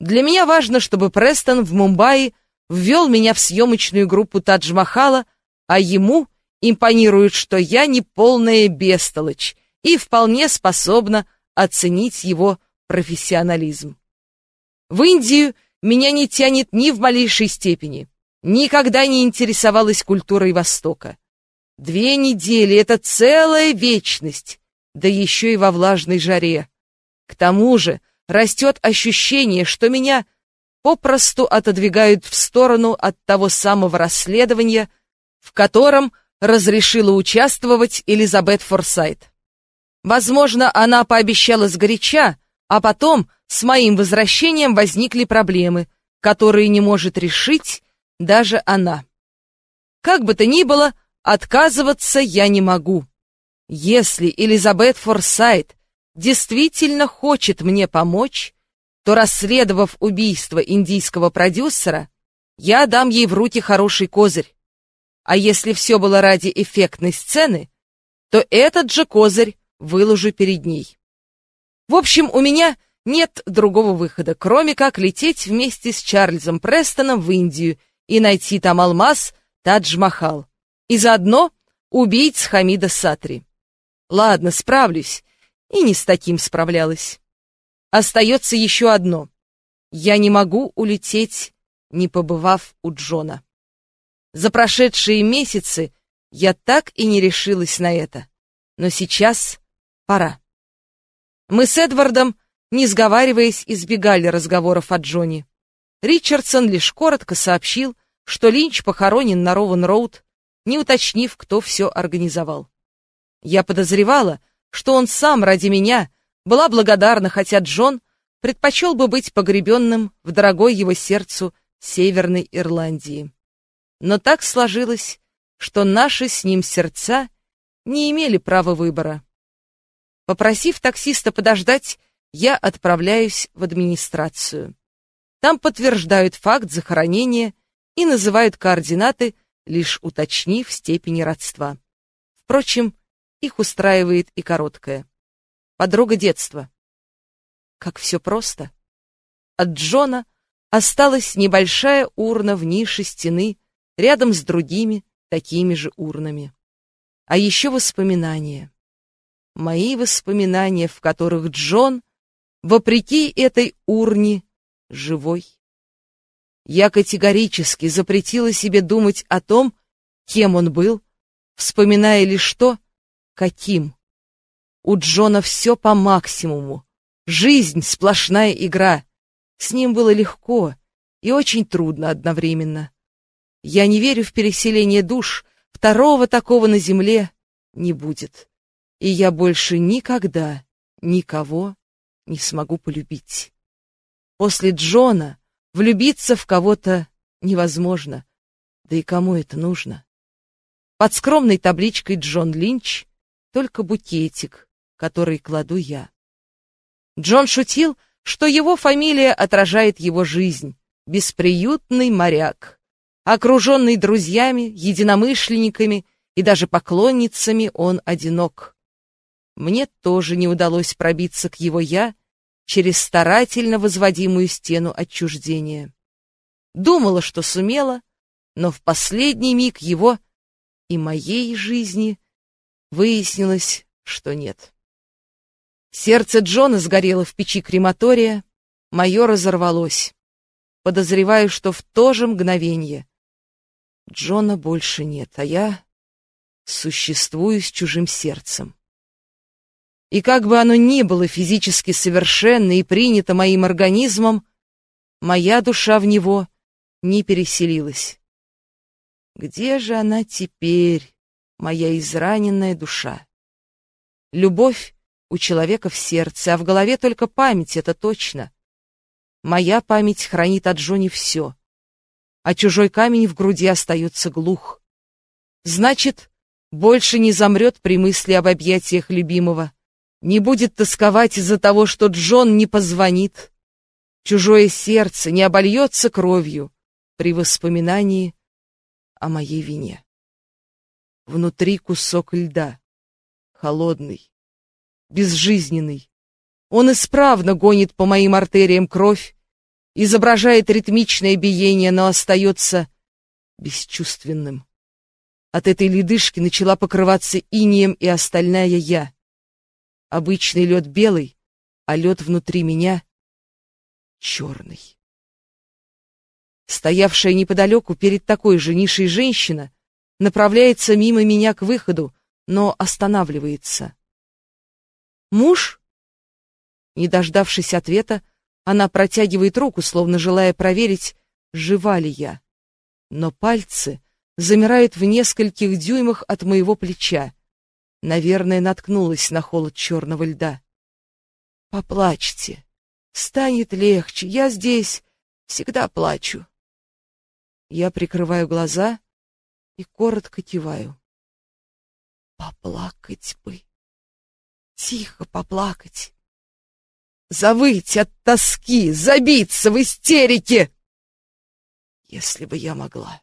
Для меня важно, чтобы Престон в Мумбаи ввел меня в съемочную группу Тадж-Махала, а ему — Импонирует, что я не полная бестолочь и вполне способна оценить его профессионализм. В Индию меня не тянет ни в малейшей степени. Никогда не интересовалась культурой Востока. Две недели — это целая вечность, да еще и во влажной жаре. К тому же растет ощущение, что меня попросту отодвигают в сторону от того самого расследования, в котором разрешила участвовать Элизабет Форсайт. Возможно, она пообещала сгоряча, а потом с моим возвращением возникли проблемы, которые не может решить даже она. Как бы то ни было, отказываться я не могу. Если Элизабет Форсайт действительно хочет мне помочь, то, расследовав убийство индийского продюсера, я дам ей в руки хороший козырь. А если все было ради эффектной сцены, то этот же козырь выложу перед ней. В общем, у меня нет другого выхода, кроме как лететь вместе с Чарльзом Престоном в Индию и найти там алмаз Тадж-Махал. И заодно убить Хамида Сатри. Ладно, справлюсь. И не с таким справлялась. Остается еще одно. Я не могу улететь, не побывав у Джона. За прошедшие месяцы я так и не решилась на это. Но сейчас пора. Мы с Эдвардом, не сговариваясь, избегали разговоров о Джонни. Ричардсон лишь коротко сообщил, что Линч похоронен на Роуэн-Роуд, не уточнив, кто все организовал. Я подозревала, что он сам ради меня была благодарна, хотя Джон предпочел бы быть погребенным в дорогой его сердцу Северной Ирландии. Но так сложилось, что наши с ним сердца не имели права выбора. Попросив таксиста подождать, я отправляюсь в администрацию. Там подтверждают факт захоронения и называют координаты, лишь уточнив степени родства. Впрочем, их устраивает и короткое. Подруга детства. Как все просто. От Джона осталась небольшая урна в нише стены рядом с другими такими же урнами. А еще воспоминания. Мои воспоминания, в которых Джон, вопреки этой урне, живой. Я категорически запретила себе думать о том, кем он был, вспоминая лишь то, каким. У Джона все по максимуму. Жизнь — сплошная игра. С ним было легко и очень трудно одновременно. Я не верю в переселение душ, второго такого на земле не будет. И я больше никогда никого не смогу полюбить. После Джона влюбиться в кого-то невозможно. Да и кому это нужно? Под скромной табличкой Джон Линч только букетик, который кладу я. Джон шутил, что его фамилия отражает его жизнь. Бесприютный моряк. Окруженный друзьями, единомышленниками и даже поклонницами, он одинок. Мне тоже не удалось пробиться к его «я», через старательно возводимую стену отчуждения. Думала, что сумела, но в последний миг его и моей жизни выяснилось, что нет. Сердце Джона сгорело в печи крематория, мое разорвалось. Подозреваю, что в то же мгновение Джона больше нет, а я существую с чужим сердцем. И как бы оно ни было физически совершенно и принято моим организмом, моя душа в него не переселилась. Где же она теперь, моя израненная душа? Любовь у человека в сердце, а в голове только память, это точно. Моя память хранит о Джоне все, а чужой камень в груди остается глух. Значит, больше не замрет при мысли об объятиях любимого, не будет тосковать из-за того, что Джон не позвонит. Чужое сердце не обольется кровью при воспоминании о моей вине. Внутри кусок льда, холодный, безжизненный. Он исправно гонит по моим артериям кровь, изображает ритмичное биение, но остается бесчувственным. От этой ледышки начала покрываться инием и остальная я. Обычный лед белый, а лед внутри меня черный. Стоявшая неподалеку перед такой же нишей женщина направляется мимо меня к выходу, но останавливается. «Муж?» Не дождавшись ответа, она протягивает руку, словно желая проверить, жива ли я. Но пальцы замирают в нескольких дюймах от моего плеча. Наверное, наткнулась на холод черного льда. Поплачьте. Станет легче. Я здесь всегда плачу. Я прикрываю глаза и коротко киваю. Поплакать бы. Тихо поплакать. Завыть от тоски, забиться в истерике. Если бы я могла.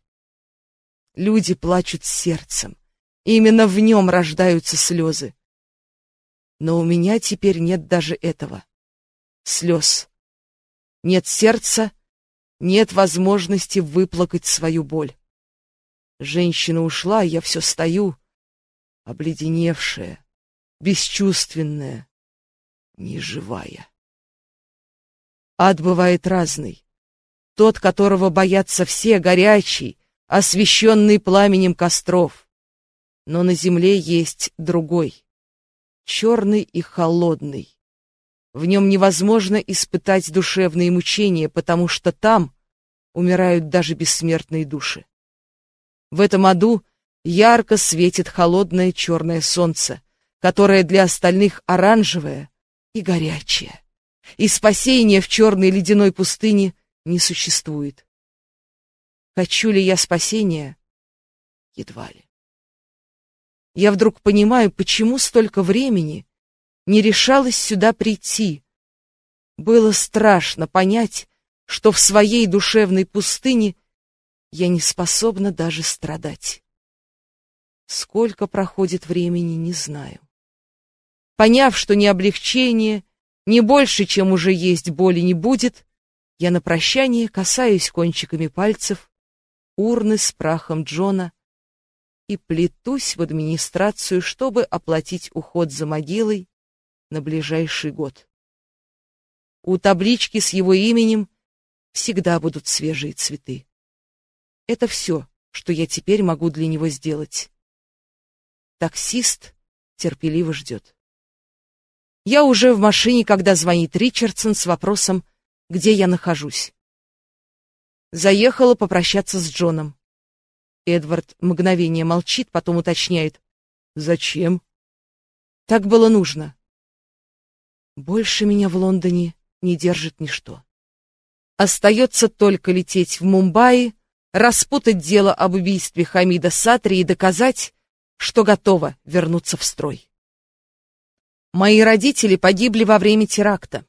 Люди плачут сердцем. Именно в нем рождаются слезы. Но у меня теперь нет даже этого. Слез. Нет сердца, нет возможности выплакать свою боль. Женщина ушла, я все стою, обледеневшая, бесчувственная, неживая. Ад бывает разный. Тот, которого боятся все, горячий, освещенный пламенем костров. Но на земле есть другой, черный и холодный. В нем невозможно испытать душевные мучения, потому что там умирают даже бессмертные души. В этом аду ярко светит холодное черное солнце, которое для остальных оранжевое и горячее. И спасения в черной ледяной пустыне не существует. Хочу ли я спасения? Едва ли я вдруг понимаю, почему столько времени не решалась сюда прийти. Было страшно понять, что в своей душевной пустыне я не способна даже страдать. Сколько проходит времени, не знаю. Поняв, что ни облегчения, ни больше, чем уже есть боли, не будет, я на прощание касаюсь кончиками пальцев урны с прахом Джона, и плетусь в администрацию, чтобы оплатить уход за могилой на ближайший год. У таблички с его именем всегда будут свежие цветы. Это все, что я теперь могу для него сделать. Таксист терпеливо ждет. Я уже в машине, когда звонит Ричардсон с вопросом, где я нахожусь. Заехала попрощаться с Джоном. Эдвард мгновение молчит, потом уточняет. «Зачем?» «Так было нужно. Больше меня в Лондоне не держит ничто. Остается только лететь в Мумбаи, распутать дело об убийстве Хамида Сатри и доказать, что готова вернуться в строй. Мои родители погибли во время теракта.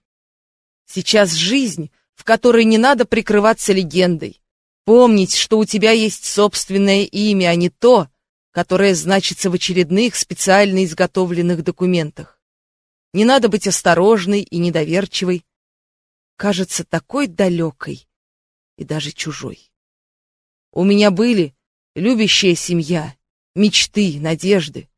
Сейчас жизнь, в которой не надо прикрываться легендой, помнить, что у тебя есть собственное имя, а не то, которое значится в очередных специально изготовленных документах. Не надо быть осторожной и недоверчивой. Кажется такой далекой и даже чужой. У меня были любящая семья, мечты, надежды.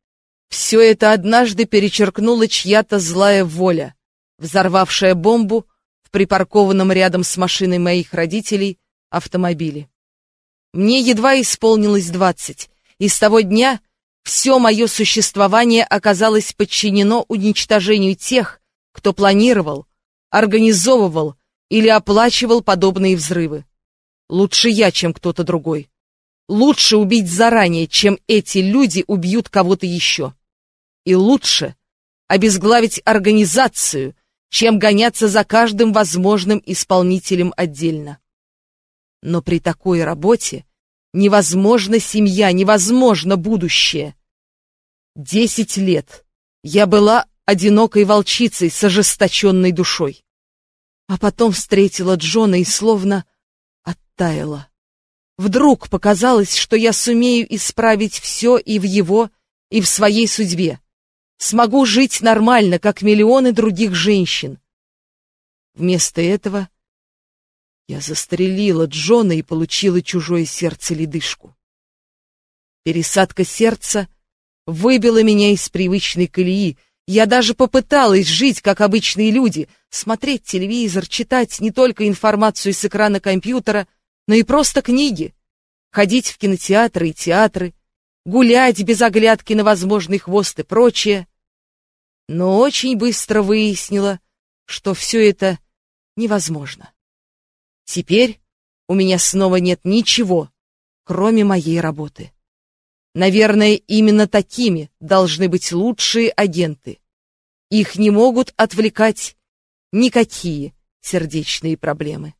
Все это однажды перечеркнула чья-то злая воля, взорвавшая бомбу в припаркованном рядом с машиной моих родителей автомобиле. Мне едва исполнилось двадцать, и с того дня все мое существование оказалось подчинено уничтожению тех, кто планировал, организовывал или оплачивал подобные взрывы. Лучше я, чем кто-то другой. Лучше убить заранее, чем эти люди убьют кого-то еще. И лучше обезглавить организацию, чем гоняться за каждым возможным исполнителем отдельно. Но при такой работе Невозможно семья, невозможно будущее. Десять лет я была одинокой волчицей с ожесточенной душой. А потом встретила Джона и словно оттаяла. Вдруг показалось, что я сумею исправить все и в его, и в своей судьбе. Смогу жить нормально, как миллионы других женщин. Вместо этого я застрелила Джона и получила чужое сердце ледышку. Пересадка сердца выбила меня из привычной колеи. Я даже попыталась жить, как обычные люди, смотреть телевизор, читать не только информацию с экрана компьютера, но и просто книги, ходить в кинотеатры и театры, гулять без оглядки на возможный хвост и прочее. Но очень быстро выяснила, что все это невозможно. Теперь у меня снова нет ничего, кроме моей работы. Наверное, именно такими должны быть лучшие агенты. Их не могут отвлекать никакие сердечные проблемы.